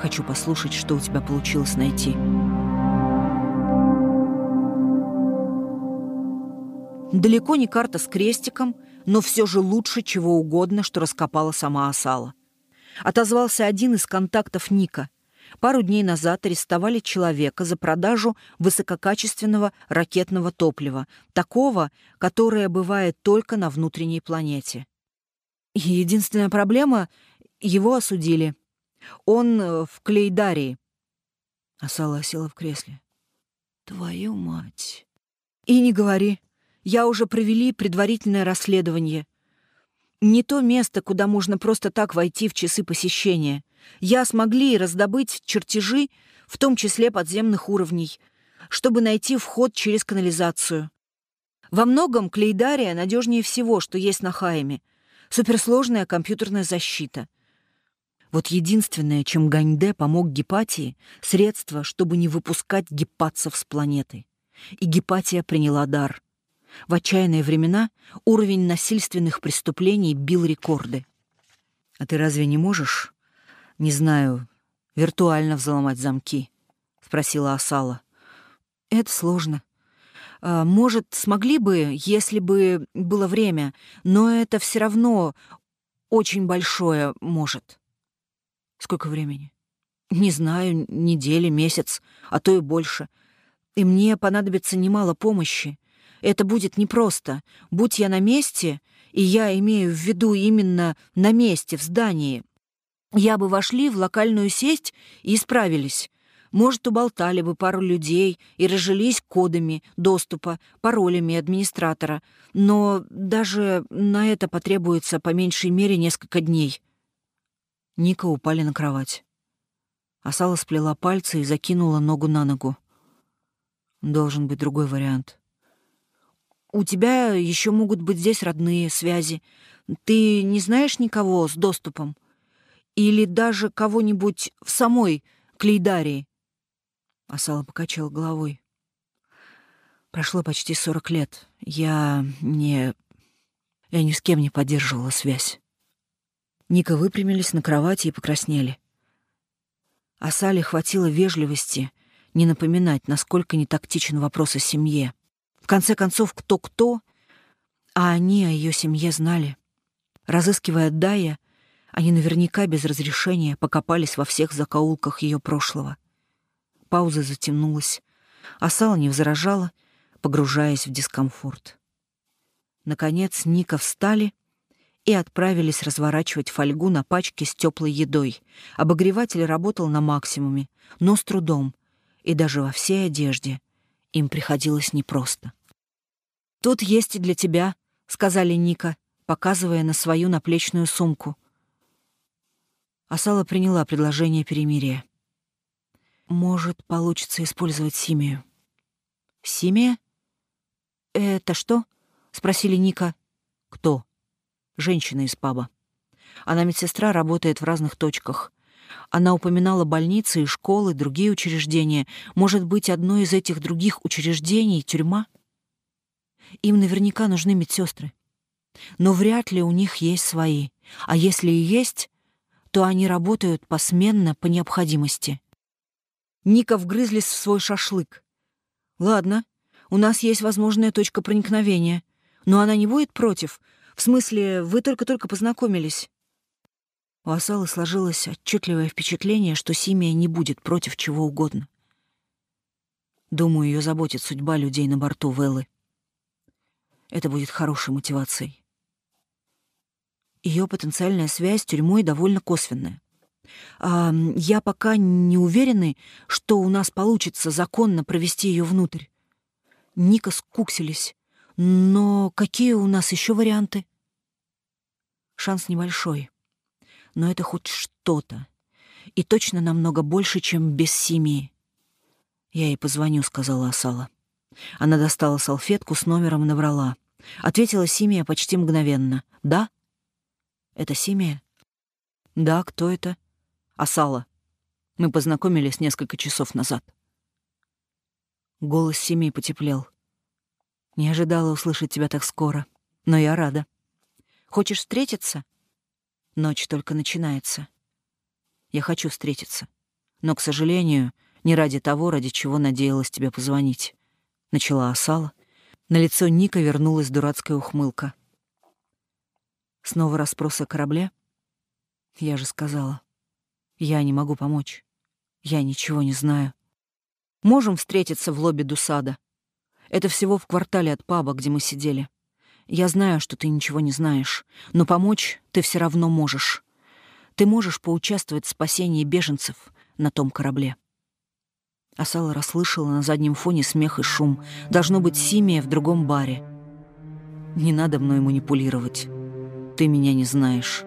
«Хочу послушать, что у тебя получилось найти». Далеко не карта с крестиком, но все же лучше чего угодно, что раскопала сама Асала. Отозвался один из контактов Ника. Пару дней назад арестовали человека за продажу высококачественного ракетного топлива, такого, которое бывает только на внутренней планете. Единственная проблема — его осудили. Он э, в Клейдарии. Асала села в кресле. «Твою мать!» «И не говори. Я уже провели предварительное расследование. Не то место, куда можно просто так войти в часы посещения. Я смогли раздобыть чертежи, в том числе подземных уровней, чтобы найти вход через канализацию. Во многом Клейдария надежнее всего, что есть на Хайме. Суперсложная компьютерная защита. Вот единственное, чем Ганьде помог Гепатии — средство, чтобы не выпускать гепатцев с планеты. И Гепатия приняла дар. В отчаянные времена уровень насильственных преступлений бил рекорды. А ты разве не можешь не знаю, виртуально взломать замки?» — спросила Асала. «Это сложно. А, может, смогли бы, если бы было время, но это все равно очень большое может». «Сколько времени?» «Не знаю, недели, месяц, а то и больше. И мне понадобится немало помощи. Это будет непросто. Будь я на месте, и я имею в виду именно на месте, в здании, я бы вошли в локальную сеть и справились. Может, уболтали бы пару людей и разжились кодами доступа, паролями администратора. Но даже на это потребуется по меньшей мере несколько дней. Ника упали на кровать. Асала сплела пальцы и закинула ногу на ногу. Должен быть другой вариант. «У тебя еще могут быть здесь родные связи. Ты не знаешь никого с доступом?» Или даже кого-нибудь в самой Клейдарии?» Асала покачал головой. «Прошло почти сорок лет. Я не... Я ни с кем не поддерживала связь». Ника выпрямились на кровати и покраснели. Асале хватило вежливости не напоминать, насколько нетактичен вопрос о семье. В конце концов, кто-кто, а они о ее семье знали. Разыскивая Дая, они наверняка без разрешения покопались во всех закоулках ее прошлого. Пауза затянулась, а Сала не возражала, погружаясь в дискомфорт. Наконец Ника встали и отправились разворачивать фольгу на пачке с теплой едой. Обогреватель работал на максимуме, но с трудом, и даже во всей одежде им приходилось непросто. «Тут есть для тебя», — сказали Ника, показывая на свою наплечную сумку — Асала приняла предложение перемирия. «Может, получится использовать Симию». «Симия? Это что?» — спросили Ника. «Кто?» «Женщина из паба. Она медсестра, работает в разных точках. Она упоминала больницы и школы, другие учреждения. Может быть, одно из этих других учреждений — тюрьма?» Им наверняка нужны медсестры. Но вряд ли у них есть свои. А если и есть, то они работают посменно по необходимости. Ника вгрызлись в свой шашлык. «Ладно, у нас есть возможная точка проникновения. Но она не будет против? В смысле, вы только-только познакомились?» У Асалы сложилось отчетливое впечатление, что Симия не будет против чего угодно. Думаю, ее заботит судьба людей на борту Веллы. Это будет хорошей мотивацией. Ее потенциальная связь с тюрьмой довольно косвенная. А, я пока не уверены, что у нас получится законно провести ее внутрь. Ника скуксились. Но какие у нас еще варианты? Шанс небольшой но это хоть что-то. И точно намного больше, чем без семьи. «Я ей позвоню», — сказала Асала. Она достала салфетку с номером и набрала. Ответила Симия почти мгновенно. «Да?» «Это Симия?» «Да, кто это?» «Асала. Мы познакомились несколько часов назад». Голос Симии потеплел. «Не ожидала услышать тебя так скоро, но я рада. Хочешь встретиться?» Ночь только начинается. Я хочу встретиться. Но, к сожалению, не ради того, ради чего надеялась тебе позвонить. Начала Асала. На лицо Ника вернулась дурацкая ухмылка. Снова расспрос о корабле? Я же сказала. Я не могу помочь. Я ничего не знаю. Можем встретиться в лобби Дусада. Это всего в квартале от паба, где мы сидели. Я знаю, что ты ничего не знаешь, но помочь ты все равно можешь. Ты можешь поучаствовать в спасении беженцев на том корабле. Асала расслышала на заднем фоне смех и шум. Должно быть Симия в другом баре. Не надо мной манипулировать. Ты меня не знаешь.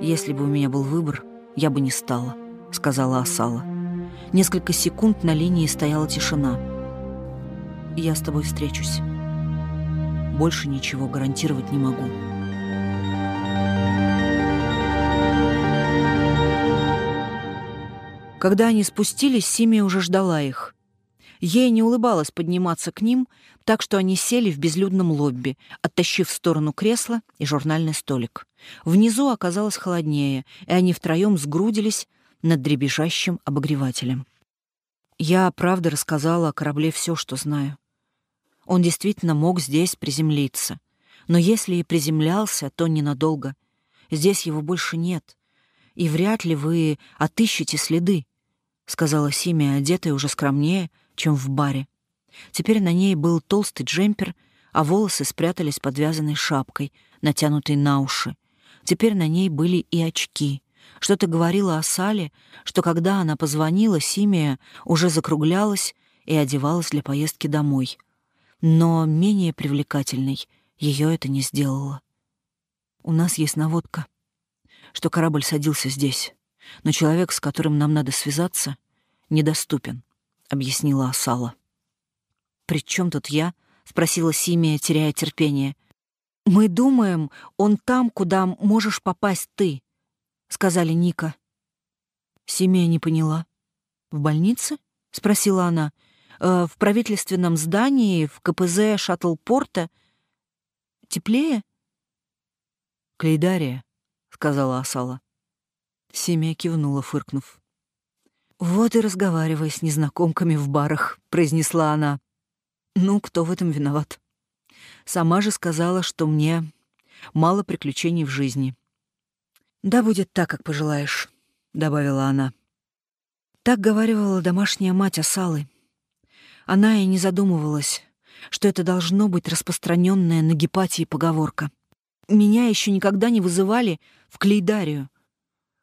Если бы у меня был выбор, я бы не стала, сказала Асала. Несколько секунд на линии стояла тишина. Я с тобой встречусь. Больше ничего гарантировать не могу. Когда они спустились, Симия уже ждала их. Ей не улыбалось подниматься к ним, так что они сели в безлюдном лобби, оттащив в сторону кресла и журнальный столик. Внизу оказалось холоднее, и они втроем сгрудились над дребезжащим обогревателем. Я, правда, рассказала о корабле все, что знаю. Он действительно мог здесь приземлиться. Но если и приземлялся, то ненадолго. Здесь его больше нет. И вряд ли вы отыщете следы, — сказала Симия, одетая уже скромнее, чем в баре. Теперь на ней был толстый джемпер, а волосы спрятались под вязаной шапкой, натянутой на уши. Теперь на ней были и очки. Что-то говорила о Сале, что когда она позвонила, Симия уже закруглялась и одевалась для поездки домой — но менее привлекательной ее это не сделало. У нас есть наводка, что корабль садился здесь, но человек, с которым нам надо связаться, недоступен, объяснила Асала. «При чем тут я?» — спросила Симия, теряя терпение. «Мы думаем, он там, куда можешь попасть ты», — сказали Ника. Симия не поняла. «В больнице?» — спросила она. Э, в правительственном здании, в КПЗ шаттл-порта. Теплее? «Клейдария», — сказала Асала. Семья кивнула, фыркнув. «Вот и разговаривай с незнакомками в барах», — произнесла она. «Ну, кто в этом виноват?» Сама же сказала, что мне мало приключений в жизни. «Да будет так, как пожелаешь», — добавила она. Так говаривала домашняя мать Асалы, она и не задумывалась, что это должно быть распространенная на гепатии поговорка. Меня еще никогда не вызывали в клейдарию.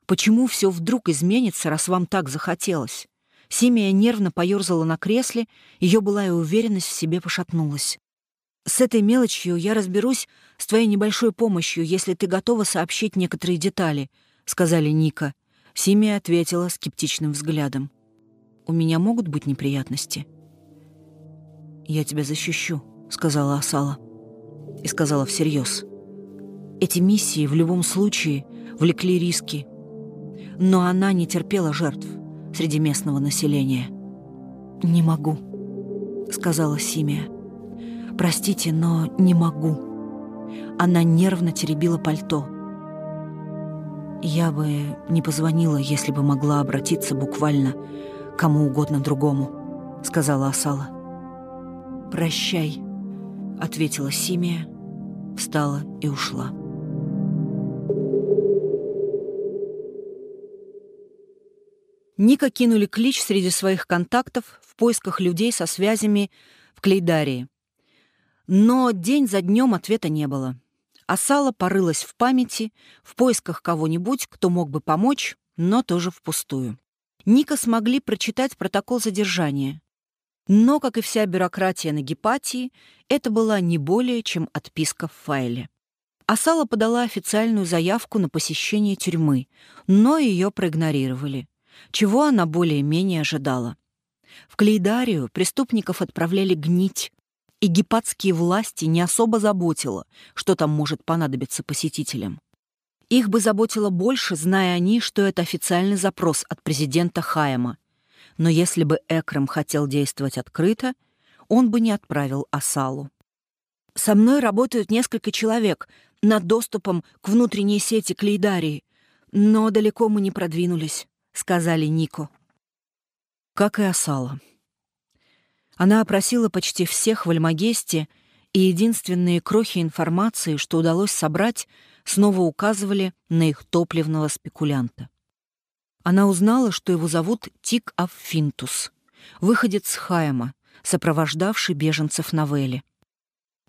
Почему все вдруг изменится, раз вам так захотелось? Семия нервно поерзала на кресле, ее былая уверенность в себе пошатнулась. «С этой мелочью я разберусь с твоей небольшой помощью, если ты готова сообщить некоторые детали», — сказали Ника. Симия ответила скептичным взглядом. «У меня могут быть неприятности?» «Я тебя защищу», — сказала Асала. И сказала всерьез. Эти миссии в любом случае влекли риски. Но она не терпела жертв среди местного населения. «Не могу», — сказала Симия. «Простите, но не могу». Она нервно теребила пальто. «Я бы не позвонила, если бы могла обратиться буквально кому угодно другому», — сказала Асала. «Прощай», — ответила Симия, встала и ушла. Ника кинули клич среди своих контактов в поисках людей со связями в Клейдарии. Но день за днем ответа не было. Асала порылась в памяти, в поисках кого-нибудь, кто мог бы помочь, но тоже впустую. Ника смогли прочитать протокол задержания. Но, как и вся бюрократия на Гепатии, это была не более чем отписка в файле. Асала подала официальную заявку на посещение тюрьмы, но ее проигнорировали чего она более-менее ожидала. В Клейдарию преступников отправляли гнить, и гепатские власти не особо заботило, что там может понадобиться посетителям. Их бы заботило больше, зная они, что это официальный запрос от президента Хайема. Но если бы Экрем хотел действовать открыто, он бы не отправил Асалу. «Со мной работают несколько человек над доступом к внутренней сети Клейдарии, но далеко мы не продвинулись сказали Нико. Как и Асала. Она опросила почти всех в Альмагесте, и единственные крохи информации, что удалось собрать, снова указывали на их топливного спекулянта. Она узнала, что его зовут Тик Аффинтус, выходец Хайма, сопровождавший беженцев на Веле.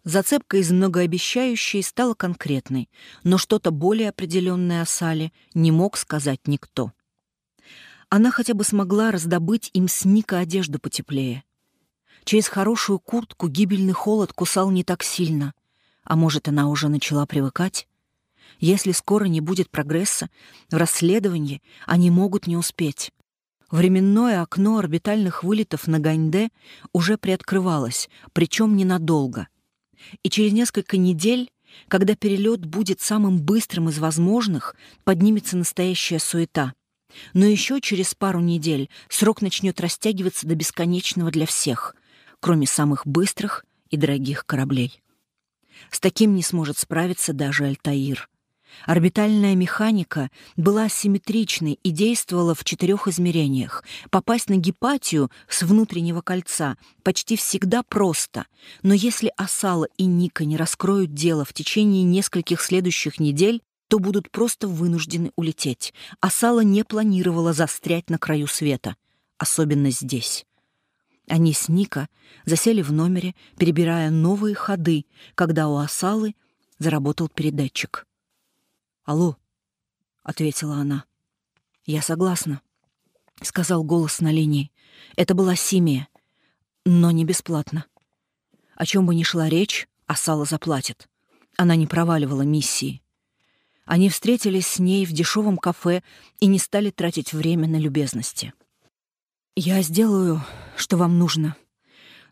Зацепка из многообещающей стала конкретной, но что-то более определенное о Сале не мог сказать никто она хотя бы смогла раздобыть им с Ника одежду потеплее. Через хорошую куртку гибельный холод кусал не так сильно. А может, она уже начала привыкать? Если скоро не будет прогресса, в расследовании они могут не успеть. Временное окно орбитальных вылетов на Ганьде уже приоткрывалось, причем ненадолго. И через несколько недель, когда перелет будет самым быстрым из возможных, поднимется настоящая суета. Но еще через пару недель срок начнет растягиваться до бесконечного для всех, кроме самых быстрых и дорогих кораблей. С таким не сможет справиться даже Альтаир. Орбитальная механика была асимметричной и действовала в четырех измерениях. Попасть на Гепатию с внутреннего кольца почти всегда просто, но если Асала и Ника не раскроют дело в течение нескольких следующих недель, то будут просто вынуждены улететь, а Сала не планировала застрять на краю света, особенно здесь. Они с Ника засели в номере, перебирая новые ходы, когда у Асалы заработал передатчик. «Алло», — ответила она. «Я согласна», — сказал голос на линии. Это была Симия, но не бесплатно. О чем бы ни шла речь, Асала заплатит. Она не проваливала миссии. Они встретились с ней в дешевом кафе и не стали тратить время на любезности. «Я сделаю, что вам нужно,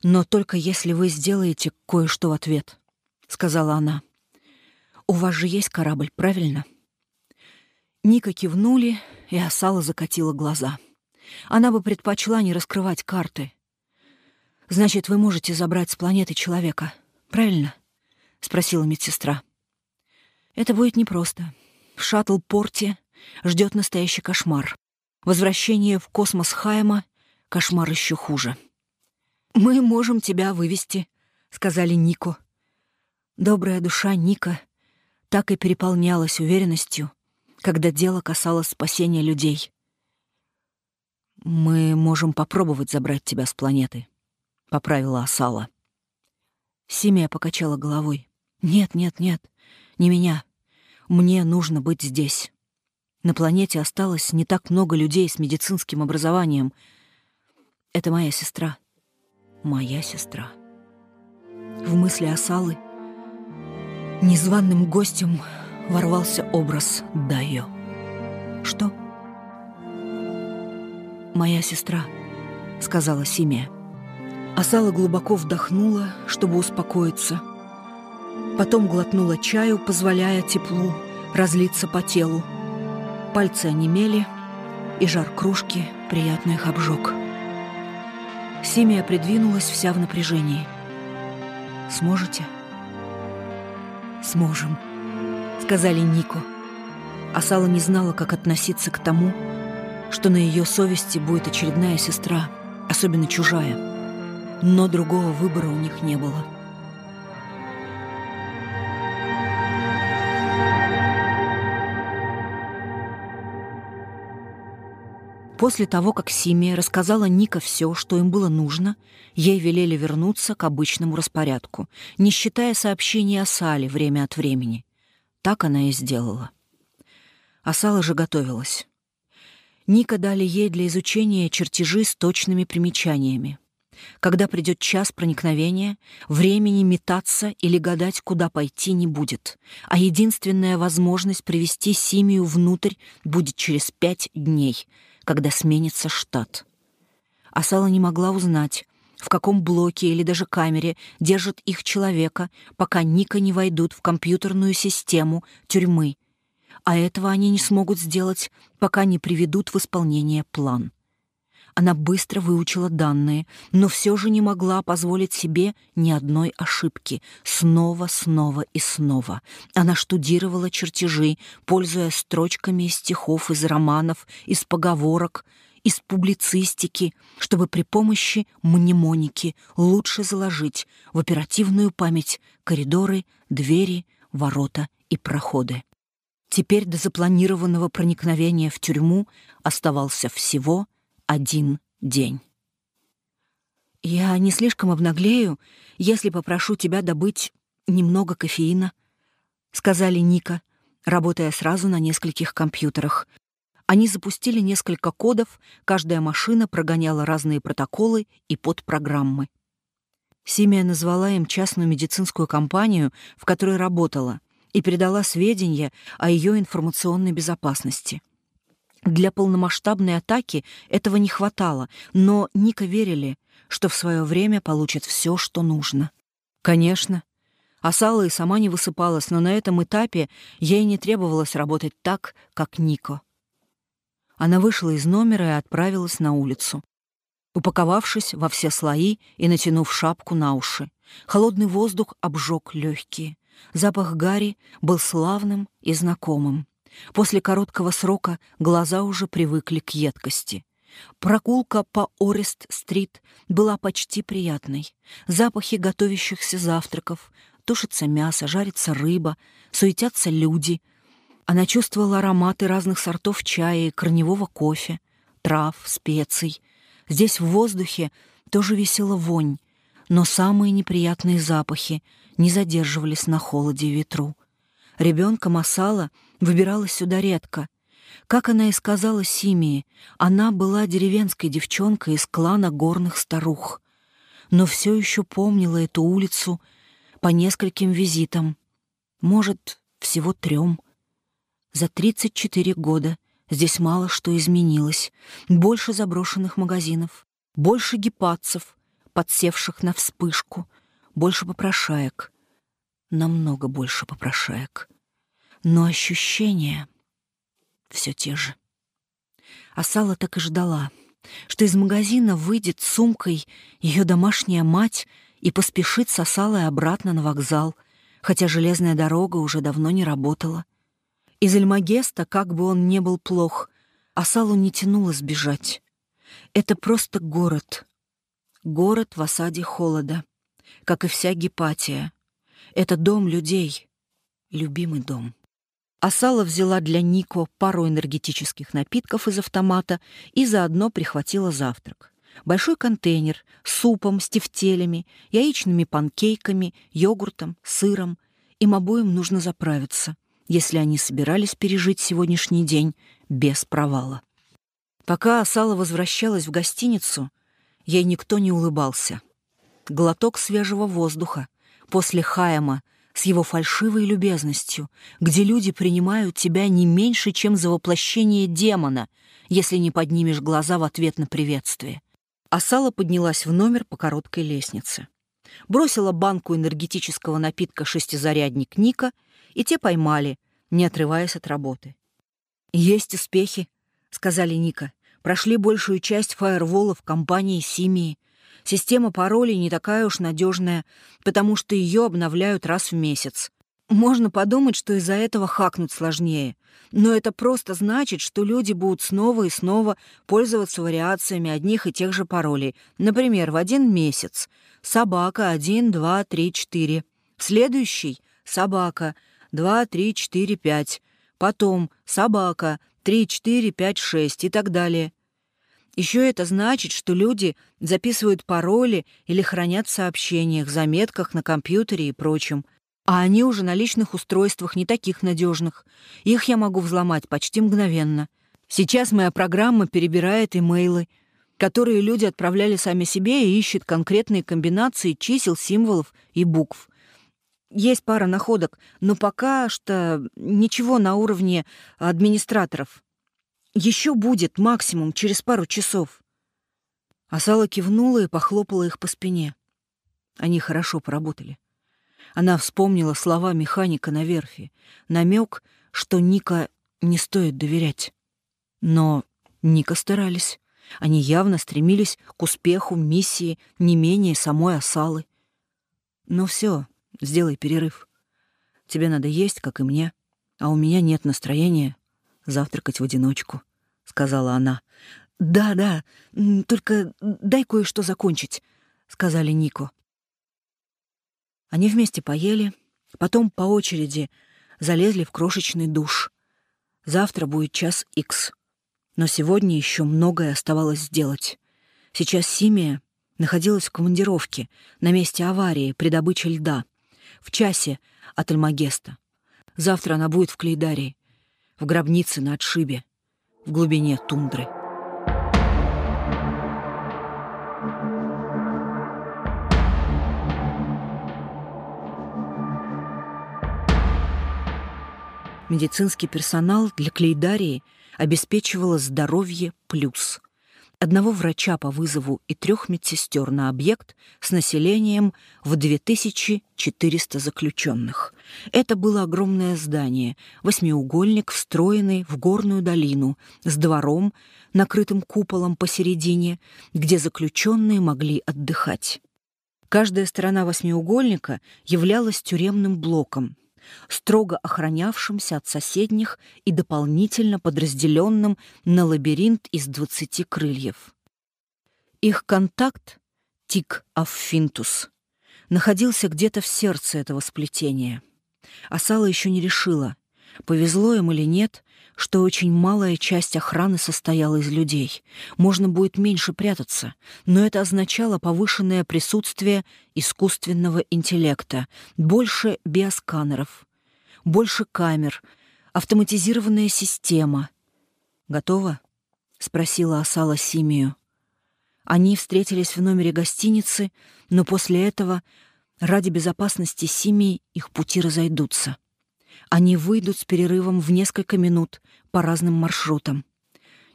но только если вы сделаете кое-что в ответ», — сказала она. «У вас же есть корабль, правильно?» Ника кивнули, и Асала закатила глаза. Она бы предпочла не раскрывать карты. «Значит, вы можете забрать с планеты человека, правильно?» — спросила медсестра. Это будет непросто. В шаттл-порте ждет настоящий кошмар. Возвращение в космос Хайма — кошмар еще хуже. «Мы можем тебя вывести», — сказали Нико. Добрая душа Ника так и переполнялась уверенностью, когда дело касалось спасения людей. «Мы можем попробовать забрать тебя с планеты», — поправила Асала. Симия покачала головой. «Нет, нет, нет, не меня. Мне нужно быть здесь. На планете осталось не так много людей с медицинским образованием. Это моя сестра. Моя сестра. В мысли Асалы незваным гостем ворвался образ Дайо. «Что?» «Моя сестра», — сказала Симия. Асала глубоко вдохнула, чтобы успокоиться — Потом глотнула чаю, позволяя теплу разлиться по телу. Пальцы онемели, и жар кружки приятно их обжег. Симия придвинулась вся в напряжении. Сможете? Сможем, сказали Нико. Асала не знала, как относиться к тому, что на ее совести будет очередная сестра, особенно чужая. Но другого выбора у них не было. После того, как Симия рассказала Ника все, что им было нужно, ей велели вернуться к обычному распорядку, не считая сообщений о Сале время от времени. Так она и сделала. А Сала же готовилась. Ника дали ей для изучения чертежи с точными примечаниями. Когда придет час проникновения, времени метаться или гадать, куда пойти, не будет, а единственная возможность привести Симию внутрь будет через пять дней — когда сменится штат. Асала не могла узнать, в каком блоке или даже камере держат их человека, пока Ника не войдут в компьютерную систему тюрьмы. А этого они не смогут сделать, пока не приведут в исполнение план. Она быстро выучила данные, но все же не могла позволить себе ни одной ошибки. Снова, снова и снова. Она штудировала чертежи, пользуясь строчками из стихов, из романов, из поговорок, из публицистики, чтобы при помощи мнемоники лучше заложить в оперативную память коридоры, двери, ворота и проходы. Теперь до запланированного проникновения в тюрьму оставался всего один день. «Я не слишком обнаглею, если попрошу тебя добыть немного кофеина», — сказали Ника, работая сразу на нескольких компьютерах. Они запустили несколько кодов, каждая машина прогоняла разные протоколы и подпрограммы. Симия назвала им частную медицинскую компанию, в которой работала, и передала сведения о ее информационной безопасности — для полномасштабной атаки этого не хватало, но Ника верили, что в свое время получат все, что нужно. Конечно. Асала и сама не высыпалась, но на этом этапе ей не требовалось работать так, как Нико. Она вышла из номера и отправилась на улицу. Упаковавшись во все слои и натянув шапку на уши, холодный воздух обжег легкие. Запах гари был славным и знакомым. После короткого срока глаза уже привыкли к едкости. Прогулка по Орест-стрит была почти приятной. Запахи готовящихся завтраков, тушится мясо, жарится рыба, суетятся люди. Она чувствовала ароматы разных сортов чая и корневого кофе, трав, специй. Здесь в воздухе тоже висела вонь, но самые неприятные запахи не задерживались на холоде и ветру. Ребенка Масала выбиралась сюда редко. Как она и сказала Симии, она была деревенской девчонкой из клана горных старух. Но все еще помнила эту улицу по нескольким визитам. Может, всего трем. За 34 года здесь мало что изменилось. Больше заброшенных магазинов, больше гепатцев, подсевших на вспышку, больше попрошаек — намного больше попрошаек. Но ощущения все те же. А так и ждала, что из магазина выйдет с сумкой ее домашняя мать и поспешит со Салой обратно на вокзал, хотя железная дорога уже давно не работала. Из Эльмагеста, как бы он не был плох, Асалу не тянуло сбежать. Это просто город. Город в осаде холода, как и вся Гепатия — это дом людей. Любимый дом. Асала взяла для Нико пару энергетических напитков из автомата и заодно прихватила завтрак. Большой контейнер с супом, с тефтелями, яичными панкейками, йогуртом, сыром. Им обоим нужно заправиться, если они собирались пережить сегодняшний день без провала. Пока Асала возвращалась в гостиницу, ей никто не улыбался. Глоток свежего воздуха, после Хайама с его фальшивой любезностью, где люди принимают тебя не меньше, чем за воплощение демона, если не поднимешь глаза в ответ на приветствие. Асала поднялась в номер по короткой лестнице. Бросила банку энергетического напитка шестизарядник Ника, и те поймали, не отрываясь от работы. «Есть успехи», — сказали Ника. «Прошли большую часть фаерволов компании Симии. Система паролей не такая уж надежная, потому что ее обновляют раз в месяц. Можно подумать, что из-за этого хакнуть сложнее. Но это просто значит, что люди будут снова и снова пользоваться вариациями одних и тех же паролей. Например, в один месяц собака 1, 2, 3, 4. В следующий — собака 2, 3, 4, 5. Потом собака 3, 4, 5, 6 и так далее. Еще это значит, что люди записывают пароли или хранят в сообщениях, заметках на компьютере и прочем — а они уже на личных устройствах не таких надежных. Их я могу взломать почти мгновенно. Сейчас моя программа перебирает имейлы, которые люди отправляли сами себе и ищет конкретные комбинации чисел, символов и букв. Есть пара находок, но пока что ничего на уровне администраторов. Еще будет максимум через пару часов. Асала кивнула и похлопала их по спине. Они хорошо поработали. Она вспомнила слова механика на верфи, намек, что Ника не стоит доверять. Но Ника старались. Они явно стремились к успеху миссии не менее самой Осалы. «Ну все, сделай перерыв. Тебе надо есть, как и мне, а у меня нет настроения завтракать в одиночку», — сказала она. «Да, да, только дай кое-что закончить», — сказали Нико. Они вместе поели, потом по очереди залезли в крошечный душ. Завтра будет час икс. Но сегодня еще многое оставалось сделать. Сейчас Симия находилась в командировке на месте аварии при добыче льда, в часе от Альмагеста. Завтра она будет в Клейдарии, в гробнице на отшибе, в глубине тундры. Медицинский персонал для Клейдарии обеспечивало здоровье плюс. Одного врача по вызову и трех медсестер на объект с населением в 2400 заключенных. Это было огромное здание, восьмиугольник, встроенный в горную долину, с двором, накрытым куполом посередине, где заключенные могли отдыхать. Каждая сторона восьмиугольника являлась тюремным блоком, строго охранявшимся от соседних и дополнительно подразделенным на лабиринт из двадцати крыльев. Их контакт, тик аффинтус, находился где-то в сердце этого сплетения. Асала еще не решила, повезло им или нет, что очень малая часть охраны состояла из людей. Можно будет меньше прятаться, но это означало повышенное присутствие искусственного интеллекта, больше биосканеров, больше камер, автоматизированная система. «Готово?» — спросила Асала Симию. Они встретились в номере гостиницы, но после этого, ради безопасности Симии, их пути разойдутся. Они выйдут с перерывом в несколько минут по разным маршрутам.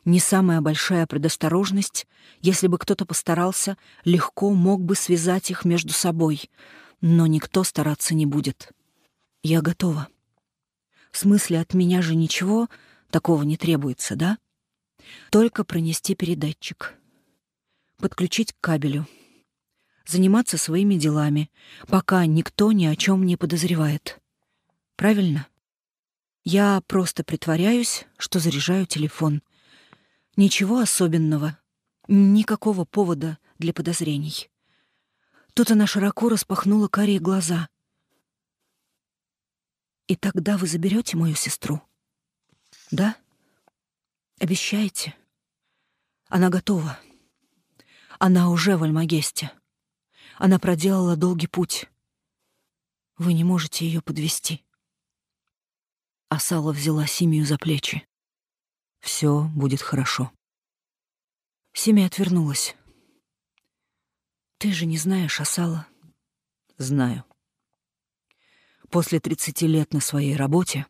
Не самая большая предосторожность, если бы кто-то постарался, легко мог бы связать их между собой, но никто стараться не будет. Я готова. В смысле, от меня же ничего такого не требуется, да? Только пронести передатчик. Подключить к кабелю. Заниматься своими делами, пока никто ни о чем не подозревает. Правильно? Я просто притворяюсь, что заряжаю телефон. Ничего особенного. Никакого повода для подозрений. Тут она широко распахнула карие глаза. «И тогда вы заберете мою сестру?» «Да? Обещаете?» «Она готова. Она уже в Альмагесте. Она проделала долгий путь. Вы не можете ее подвести. Асала взяла Симию за плечи. Все будет хорошо. Симия отвернулась. Ты же не знаешь Асала? Знаю. После тридцати лет на своей работе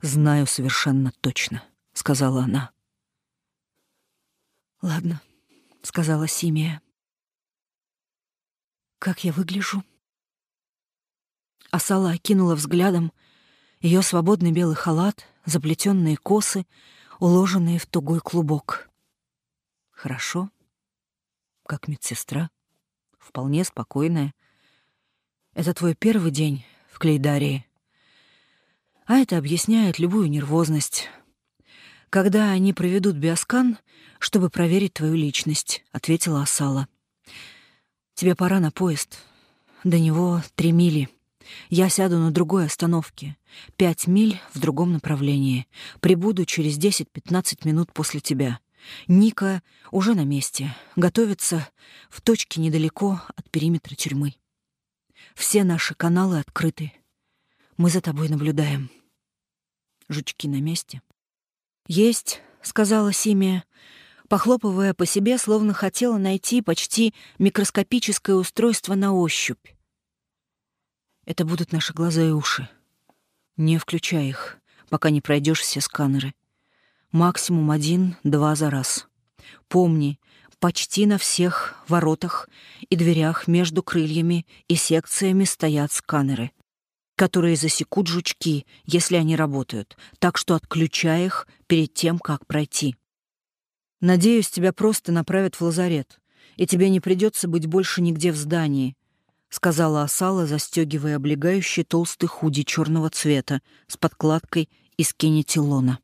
знаю совершенно точно, сказала она. Ладно, сказала Симия. Как я выгляжу? Асала окинула взглядом ее свободный белый халат, заплетенные косы, уложенные в тугой клубок. Хорошо, как медсестра. вполне спокойная. Это твой первый день в Клейдарии. А это объясняет любую нервозность. Когда они проведут биоскан, чтобы проверить твою личность, ответила Асала. Тебе пора на поезд. До него три мили. Я сяду на другой остановке. Пять миль в другом направлении. Прибуду через 10-15 минут после тебя. Ника уже на месте. Готовится в точке недалеко от периметра тюрьмы. Все наши каналы открыты. Мы за тобой наблюдаем. Жучки на месте. «Есть», — сказала Симия, похлопывая по себе, словно хотела найти почти микроскопическое устройство на ощупь. Это будут наши глаза и уши. Не включай их, пока не пройдешь все сканеры. Максимум один-два за раз. Помни, почти на всех воротах и дверях между крыльями и секциями стоят сканеры, которые засекут жучки, если они работают, так что отключай их перед тем, как пройти. Надеюсь, тебя просто направят в лазарет, и тебе не придется быть больше нигде в здании, сказала Асала, застегивая облегающий толстый худи черного цвета с подкладкой из кинетилона.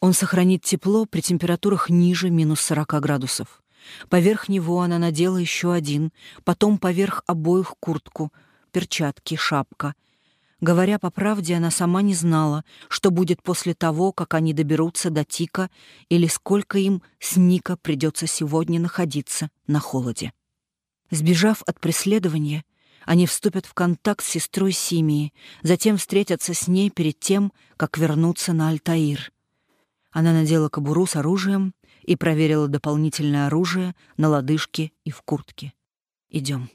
Он сохранит тепло при температурах ниже минус 40 градусов. Поверх него она надела еще один, потом поверх обоих куртку, перчатки, шапка. Говоря по правде, она сама не знала, что будет после того, как они доберутся до Тика или сколько им с Ника придется сегодня находиться на холоде. Сбежав от преследования, они вступят в контакт с сестрой Симии, затем встретятся с ней перед тем, как вернуться на Альтаир. Она надела кобуру с оружием и проверила дополнительное оружие на лодыжке и в куртке. Идем.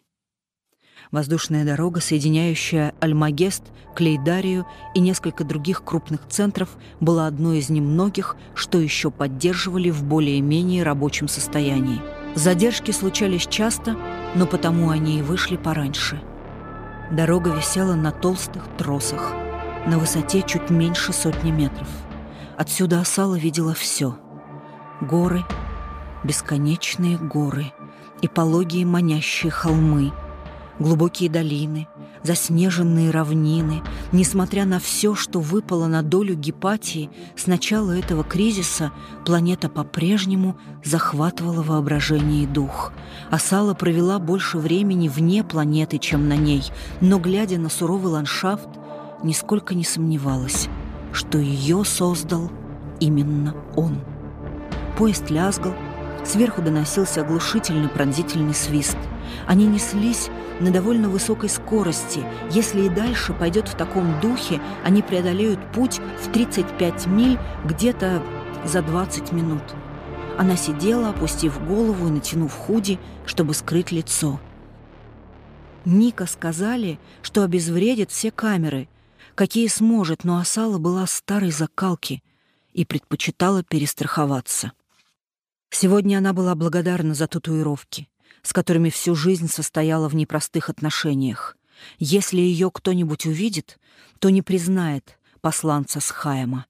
Воздушная дорога, соединяющая Альмагест, Клейдарию и несколько других крупных центров, была одной из немногих, что еще поддерживали в более-менее рабочем состоянии. Задержки случались часто, но потому они и вышли пораньше. Дорога висела на толстых тросах, на высоте чуть меньше сотни метров. Отсюда Асала видела все. Горы, бесконечные горы и пологие манящие холмы — глубокие долины, заснеженные равнины, несмотря на все, что выпало на долю Гепатии, с начала этого кризиса планета по-прежнему захватывала воображение и дух. Асала провела больше времени вне планеты, чем на ней, но, глядя на суровый ландшафт, нисколько не сомневалась, что ее создал именно он. Поезд лязгал, сверху доносился оглушительный пронзительный свист. Они неслись на довольно высокой скорости. Если и дальше пойдет в таком духе, они преодолеют путь в 35 миль где-то за 20 минут. Она сидела, опустив голову и натянув худи, чтобы скрыть лицо. Ника сказали, что обезвредит все камеры, какие сможет, но Асала была старой закалки и предпочитала перестраховаться. Сегодня она была благодарна за татуировки с которыми всю жизнь состояла в непростых отношениях. Если ее кто-нибудь увидит, то не признает посланца с Хайма.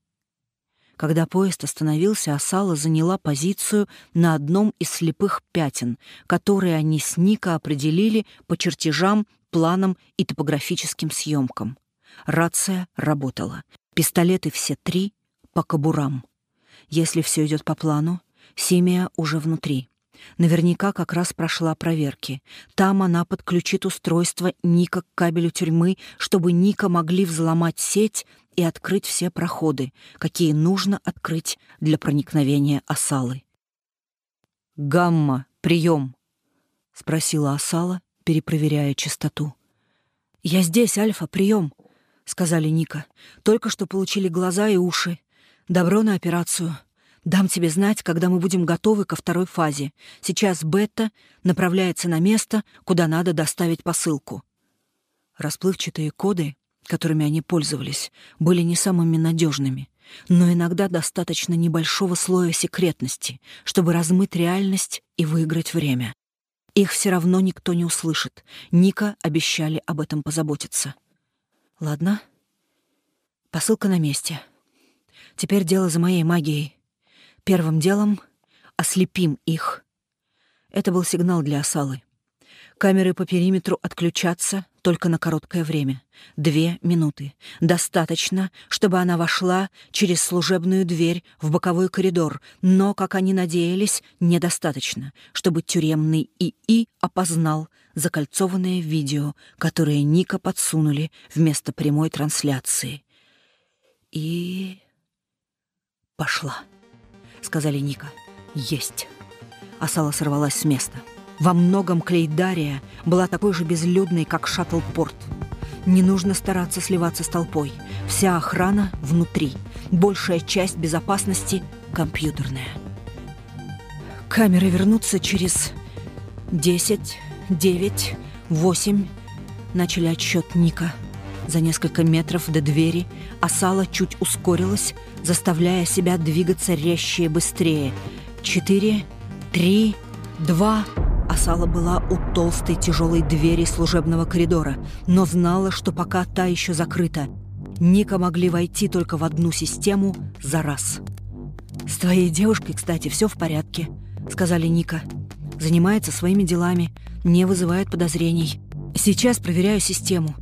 Когда поезд остановился, Асала заняла позицию на одном из слепых пятен, которые они с Ника определили по чертежам, планам и топографическим съемкам. Рация работала. Пистолеты все три по кобурам. Если все идет по плану, Семия уже внутри. Наверняка как раз прошла проверки. Там она подключит устройство Ника к кабелю тюрьмы, чтобы Ника могли взломать сеть и открыть все проходы, какие нужно открыть для проникновения Асалы. «Гамма, прием!» — спросила Асала, перепроверяя частоту. «Я здесь, Альфа, прием!» — сказали Ника. «Только что получили глаза и уши. Добро на операцию». Дам тебе знать, когда мы будем готовы ко второй фазе. Сейчас Бетта направляется на место, куда надо доставить посылку. Расплывчатые коды, которыми они пользовались, были не самыми надежными, но иногда достаточно небольшого слоя секретности, чтобы размыть реальность и выиграть время. Их все равно никто не услышит. Ника обещали об этом позаботиться. Ладно. Посылка на месте. Теперь дело за моей магией. Первым делом ослепим их. Это был сигнал для осалы. Камеры по периметру отключатся только на короткое время. Две минуты. Достаточно, чтобы она вошла через служебную дверь в боковой коридор, но, как они надеялись, недостаточно, чтобы тюремный ИИ опознал закольцованное видео, которое Ника подсунули вместо прямой трансляции. И... «Пошла», — сказали Ника. «Есть». Асала сорвалась с места. Во многом Клейдария была такой же безлюдной, как шаттл-порт. Не нужно стараться сливаться с толпой. Вся охрана внутри. Большая часть безопасности компьютерная. Камеры вернутся через 10, 9, 8. Начали отсчет Ника. За несколько метров до двери Асала чуть ускорилась, заставляя себя двигаться резче и быстрее. Четыре, три, два... Асала была у толстой тяжелой двери служебного коридора, но знала, что пока та еще закрыта. Ника могли войти только в одну систему за раз. «С твоей девушкой, кстати, все в порядке», — сказали Ника. «Занимается своими делами, не вызывает подозрений. Сейчас проверяю систему.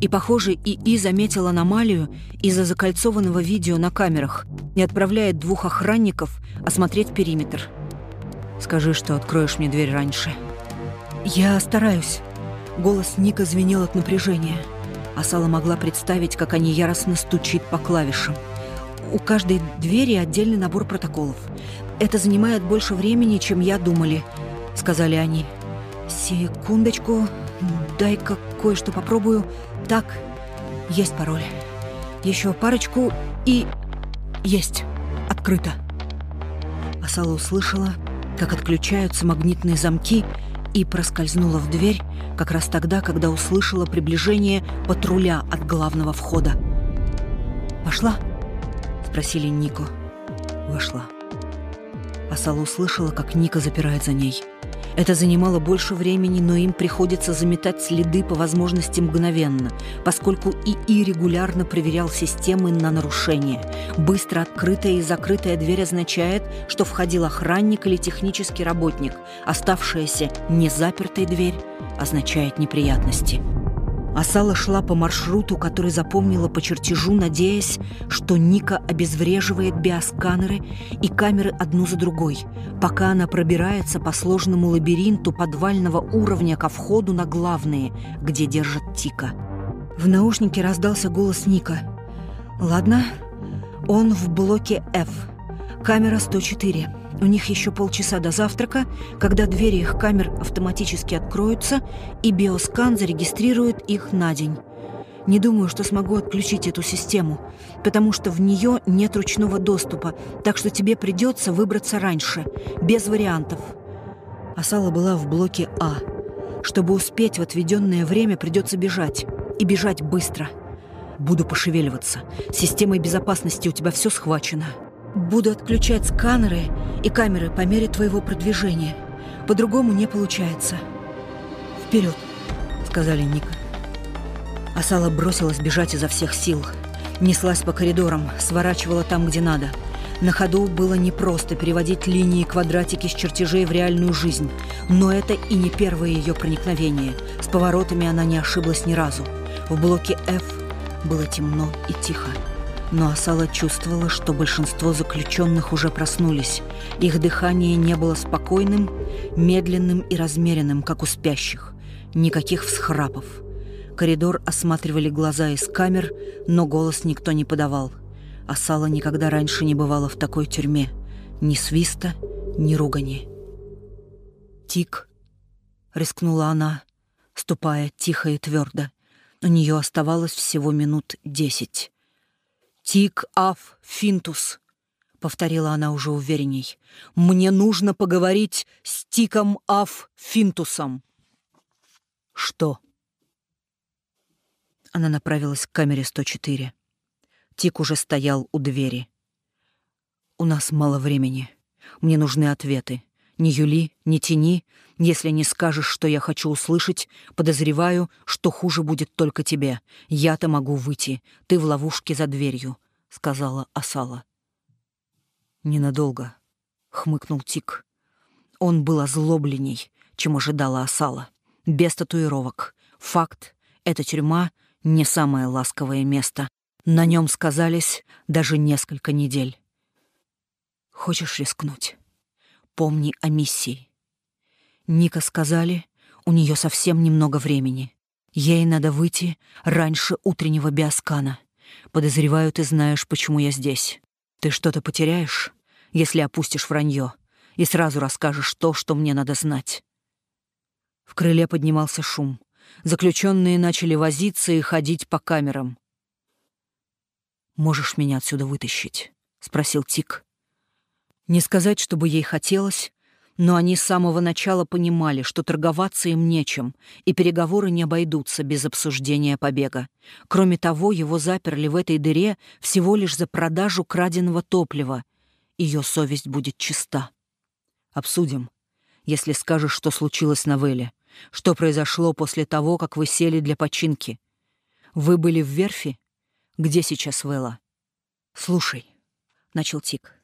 И, похоже, ИИ заметил аномалию из-за закольцованного видео на камерах и отправляет двух охранников осмотреть периметр». Скажи, что откроешь мне дверь раньше». «Я стараюсь». Голос Ника звенел от напряжения. Асала могла представить, как они яростно стучит по клавишам. У каждой двери отдельный набор протоколов. Это занимает больше времени, чем я думали, сказали они. Секундочку, дай-ка кое-что попробую. Так, есть пароль. Еще парочку и... Есть. Открыто. Асала услышала, как отключаются магнитные замки, и проскользнула в дверь как раз тогда, когда услышала приближение патруля от главного входа. «Вошла?» — спросили Нико. Вошла. Асала услышала, как Ника запирает за ней — это занимало больше времени, но им приходится заметать следы по возможности мгновенно, поскольку ИИ регулярно проверял системы на нарушение. Быстро открытая и закрытая дверь означает, что входил охранник или технический работник. Оставшаяся незапертой дверь означает неприятности. Асала шла по маршруту, который запомнила по чертежу, надеясь, что Ника обезвреживает биосканеры и камеры одну за другой, пока она пробирается по сложному лабиринту подвального уровня ко входу на главные, где держат Тика. В наушнике раздался голос Ника. «Ладно, он в блоке F. Камера 104. У них еще полчаса до завтрака, когда двери их камер автоматически откроются, и биоскан зарегистрирует их на день. Не думаю, что смогу отключить эту систему, потому что в нее нет ручного доступа, так что тебе придется выбраться раньше, без вариантов. Асала была в блоке А. Чтобы успеть в отведенное время, придется бежать. И бежать быстро. Буду пошевеливаться. Системой безопасности у тебя все схвачено. Буду отключать сканеры и камеры по мере твоего продвижения. По-другому не получается. Вперед, сказали Ника. Асала бросилась бежать изо всех сил. Неслась по коридорам, сворачивала там, где надо. На ходу было непросто переводить линии и квадратики с чертежей в реальную жизнь. Но это и не первое ее проникновение. С поворотами она не ошиблась ни разу. В блоке F было темно и тихо. Но Асала чувствовала, что большинство заключенных уже проснулись. Их дыхание не было спокойным, медленным и размеренным, как у спящих. Никаких всхрапов. Коридор осматривали глаза из камер, но голос никто не подавал. Асала никогда раньше не бывала в такой тюрьме. Ни свиста, ни ругани. «Тик!» — рискнула она, ступая тихо и твердо. У нее оставалось всего минут десять. «Тик аф финтус», — повторила она уже уверенней. «Мне нужно поговорить с Тиком аф финтусом». «Что?» Она направилась к камере 104. Тик уже стоял у двери. «У нас мало времени. Мне нужны ответы. Не юли, не тяни. Если не скажешь, что я хочу услышать, подозреваю, что хуже будет только тебе. Я-то могу выйти. Ты в ловушке за дверью», — сказала Асала. «Ненадолго», — хмыкнул Тик. Он был озлобленней, чем ожидала Асала. без татуировок. Факт — эта тюрьма — не самое ласковое место. На нем сказались даже несколько недель. Хочешь рискнуть? Помни о миссии. Ника сказали, у нее совсем немного времени. Ей надо выйти раньше утреннего биоскана. Подозреваю, ты знаешь, почему я здесь. Ты что-то потеряешь, если опустишь вранье и сразу расскажешь то, что мне надо знать. В крыле поднимался шум. Заключенные начали возиться и ходить по камерам. «Можешь меня отсюда вытащить?» — спросил Тик. Не сказать, чтобы ей хотелось, но они с самого начала понимали, что торговаться им нечем, и переговоры не обойдутся без обсуждения побега. Кроме того, его заперли в этой дыре всего лишь за продажу краденого топлива. Ее совесть будет чиста. Обсудим, если скажешь, что случилось на Веле, что произошло после того, как вы сели для починки. Вы были в верфи? Где сейчас Вела? Слушай, — начал Тик,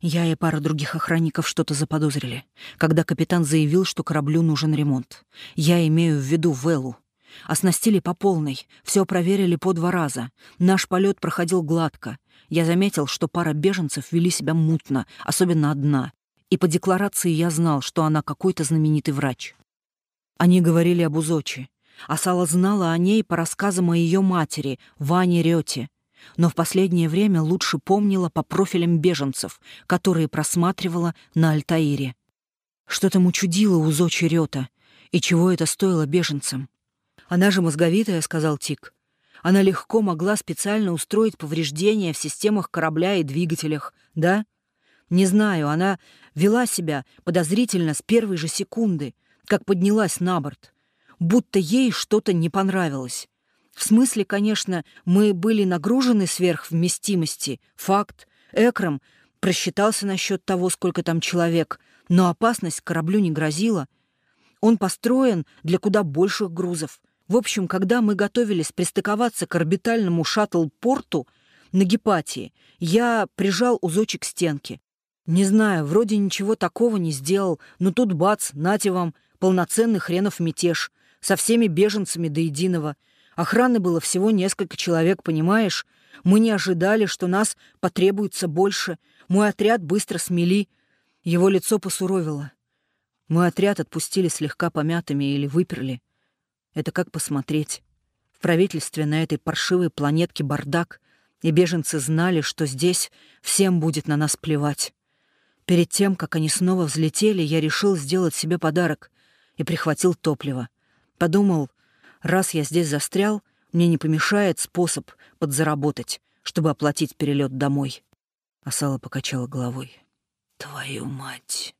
я и пара других охранников что-то заподозрили, когда капитан заявил, что кораблю нужен ремонт. Я имею в виду Велу. Оснастили по полной, все проверили по два раза. Наш полет проходил гладко. Я заметил, что пара беженцев вели себя мутно, особенно одна. И по декларации я знал, что она какой-то знаменитый врач. Они говорили об Узочи. А Сала знала о ней по рассказам о ее матери, Ване Рёте но в последнее время лучше помнила по профилям беженцев, которые просматривала на Альтаире. Что там учудило у Зочи Рёта, и чего это стоило беженцам? Она же мозговитая, — сказал Тик. Она легко могла специально устроить повреждения в системах корабля и двигателях, да? Не знаю, она вела себя подозрительно с первой же секунды, как поднялась на борт, будто ей что-то не понравилось. В смысле, конечно, мы были нагружены сверх вместимости. Факт. Экрам просчитался насчет того, сколько там человек, но опасность кораблю не грозила. Он построен для куда больших грузов. В общем, когда мы готовились пристыковаться к орбитальному шаттл-порту на Гепатии, я прижал узочек к стенке. Не знаю, вроде ничего такого не сделал, но тут бац, нате вам, полноценный хренов мятеж, со всеми беженцами до единого — Охраны было всего несколько человек, понимаешь? Мы не ожидали, что нас потребуется больше. Мой отряд быстро смели. Его лицо посуровило. Мой отряд отпустили слегка помятыми или выперли. Это как посмотреть. В правительстве на этой паршивой планетке бардак, и беженцы знали, что здесь всем будет на нас плевать. Перед тем, как они снова взлетели, я решил сделать себе подарок и прихватил топливо. Подумал, Раз я здесь застрял, мне не помешает способ подзаработать, чтобы оплатить перелет домой. Асала покачала головой. Твою мать.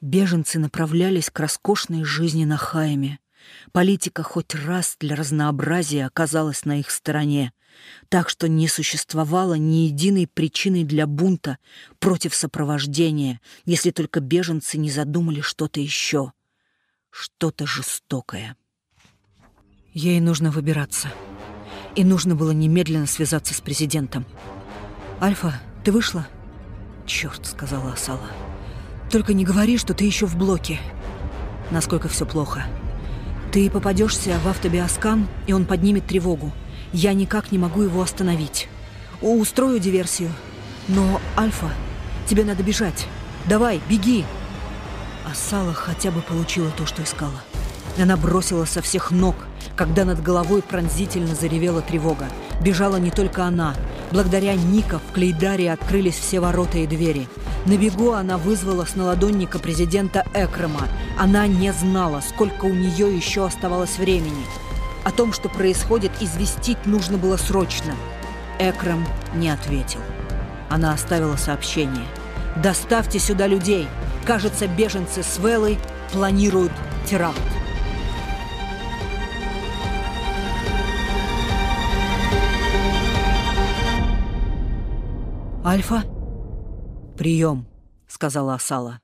Беженцы направлялись к роскошной жизни на Хайме. Политика хоть раз для разнообразия оказалась на их стороне, так что не существовало ни единой причины для бунта против сопровождения, если только беженцы не задумали что-то еще, что-то жестокое. Ей нужно выбираться. И нужно было немедленно связаться с президентом. «Альфа, ты вышла?» «Черт», — сказала Асала. «Только не говори, что ты еще в блоке. Насколько все плохо. Ты попадешься в автобиоскан, и он поднимет тревогу. Я никак не могу его остановить. Устрою диверсию. Но, Альфа, тебе надо бежать. Давай, беги!» Асала хотя бы получила то, что искала. Она бросила со всех ног, когда над головой пронзительно заревела тревога. Бежала не только она. Благодаря Ника в Клейдаре открылись все ворота и двери. На бегу она вызвала с наладонника президента Экрама. Она не знала, сколько у нее еще оставалось времени. О том, что происходит, известить нужно было срочно. Экрам не ответил. Она оставила сообщение. «Доставьте сюда людей! Кажется, беженцы с Велой планируют теракт». «Альфа?» «Прием», — сказала Асала.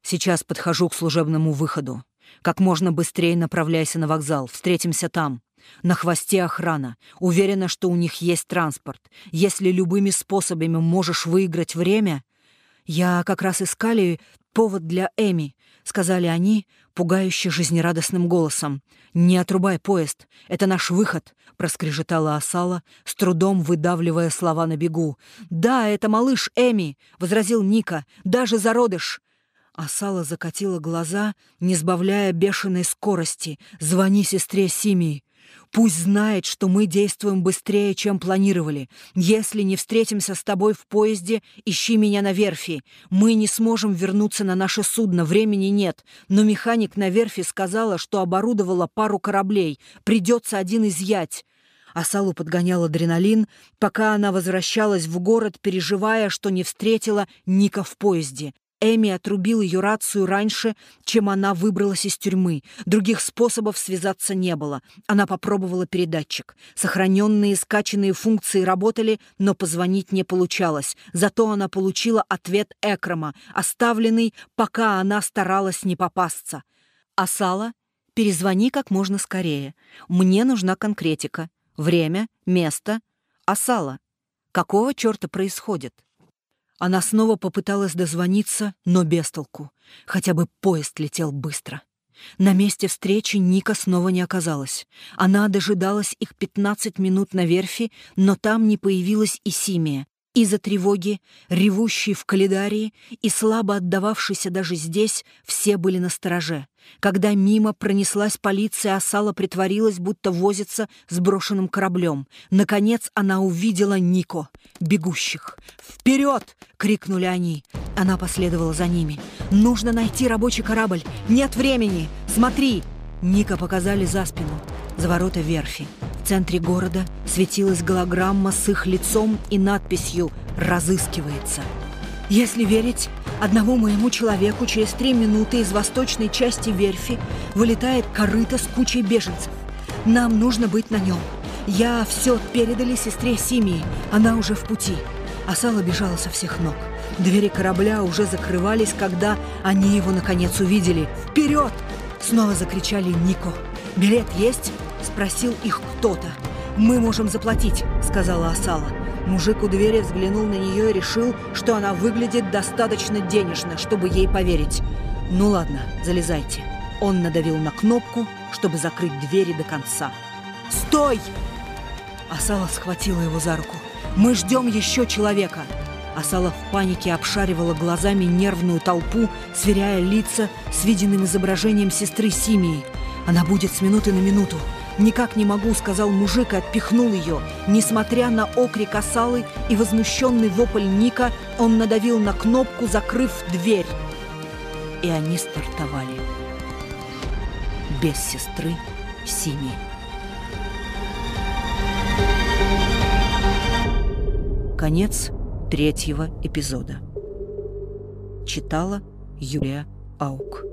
«Сейчас подхожу к служебному выходу. Как можно быстрее направляйся на вокзал. Встретимся там. На хвосте охрана. Уверена, что у них есть транспорт. Если любыми способами можешь выиграть время...» «Я как раз искали повод для Эми», — сказали они, пугающе жизнерадостным голосом. «Не отрубай поезд! Это наш выход!» — проскрежетала Асала, с трудом выдавливая слова на бегу. «Да, это малыш Эми!» — возразил Ника. «Даже зародыш!» Асала закатила глаза, не сбавляя бешеной скорости. «Звони сестре Симии!» Пусть знает, что мы действуем быстрее, чем планировали. Если не встретимся с тобой в поезде, ищи меня на верфи. Мы не сможем вернуться на наше судно, времени нет. Но механик на верфи сказала, что оборудовала пару кораблей. Придется один изъять. Асалу подгонял адреналин, пока она возвращалась в город, переживая, что не встретила Ника в поезде. Эми отрубил ее рацию раньше, чем она выбралась из тюрьмы. Других способов связаться не было. Она попробовала передатчик. Сохраненные скачанные функции работали, но позвонить не получалось. Зато она получила ответ Экрама, оставленный, пока она старалась не попасться. «Асала, перезвони как можно скорее. Мне нужна конкретика. Время, место. Асала, какого черта происходит?» Она снова попыталась дозвониться, но без толку. Хотя бы поезд летел быстро. На месте встречи Ника снова не оказалась. Она дожидалась их 15 минут на верфи, но там не появилась и Симия. Из-за тревоги, ревущей в калидарии и слабо отдававшейся даже здесь, все были на стороже. Когда мимо пронеслась полиция, Асала притворилась, будто возится с брошенным кораблем. Наконец она увидела Нико, бегущих. «Вперед!» — крикнули они. Она последовала за ними. «Нужно найти рабочий корабль! Нет времени! Смотри!» Ника показали за спину, за ворота верфи. В центре города светилась голограмма с их лицом и надписью «Разыскивается». Если верить одному моему человеку, через три минуты из восточной части верфи вылетает корыто с кучей беженцев. Нам нужно быть на нем. Я все передали сестре Симии, она уже в пути. Асала бежала со всех ног. Двери корабля уже закрывались, когда они его наконец увидели. «Вперед!» — снова закричали Нико. «Билет есть?» — спросил их кто-то. «Мы можем заплатить», — сказала Асала. Мужик у двери взглянул на нее и решил, что она выглядит достаточно денежно, чтобы ей поверить. «Ну ладно, залезайте». Он надавил на кнопку, чтобы закрыть двери до конца. «Стой!» Асала схватила его за руку. «Мы ждем еще человека!» Асала в панике обшаривала глазами нервную толпу, сверяя лица с виденным изображением сестры Симии. Она будет с минуты на минуту. «Никак не могу», — сказал мужик и отпихнул ее. Несмотря на окрик Асалы и возмущенный вопль Ника, он надавил на кнопку, закрыв дверь. И они стартовали. Без сестры Сими. Конец третьего эпизода. Читала Юлия Аук.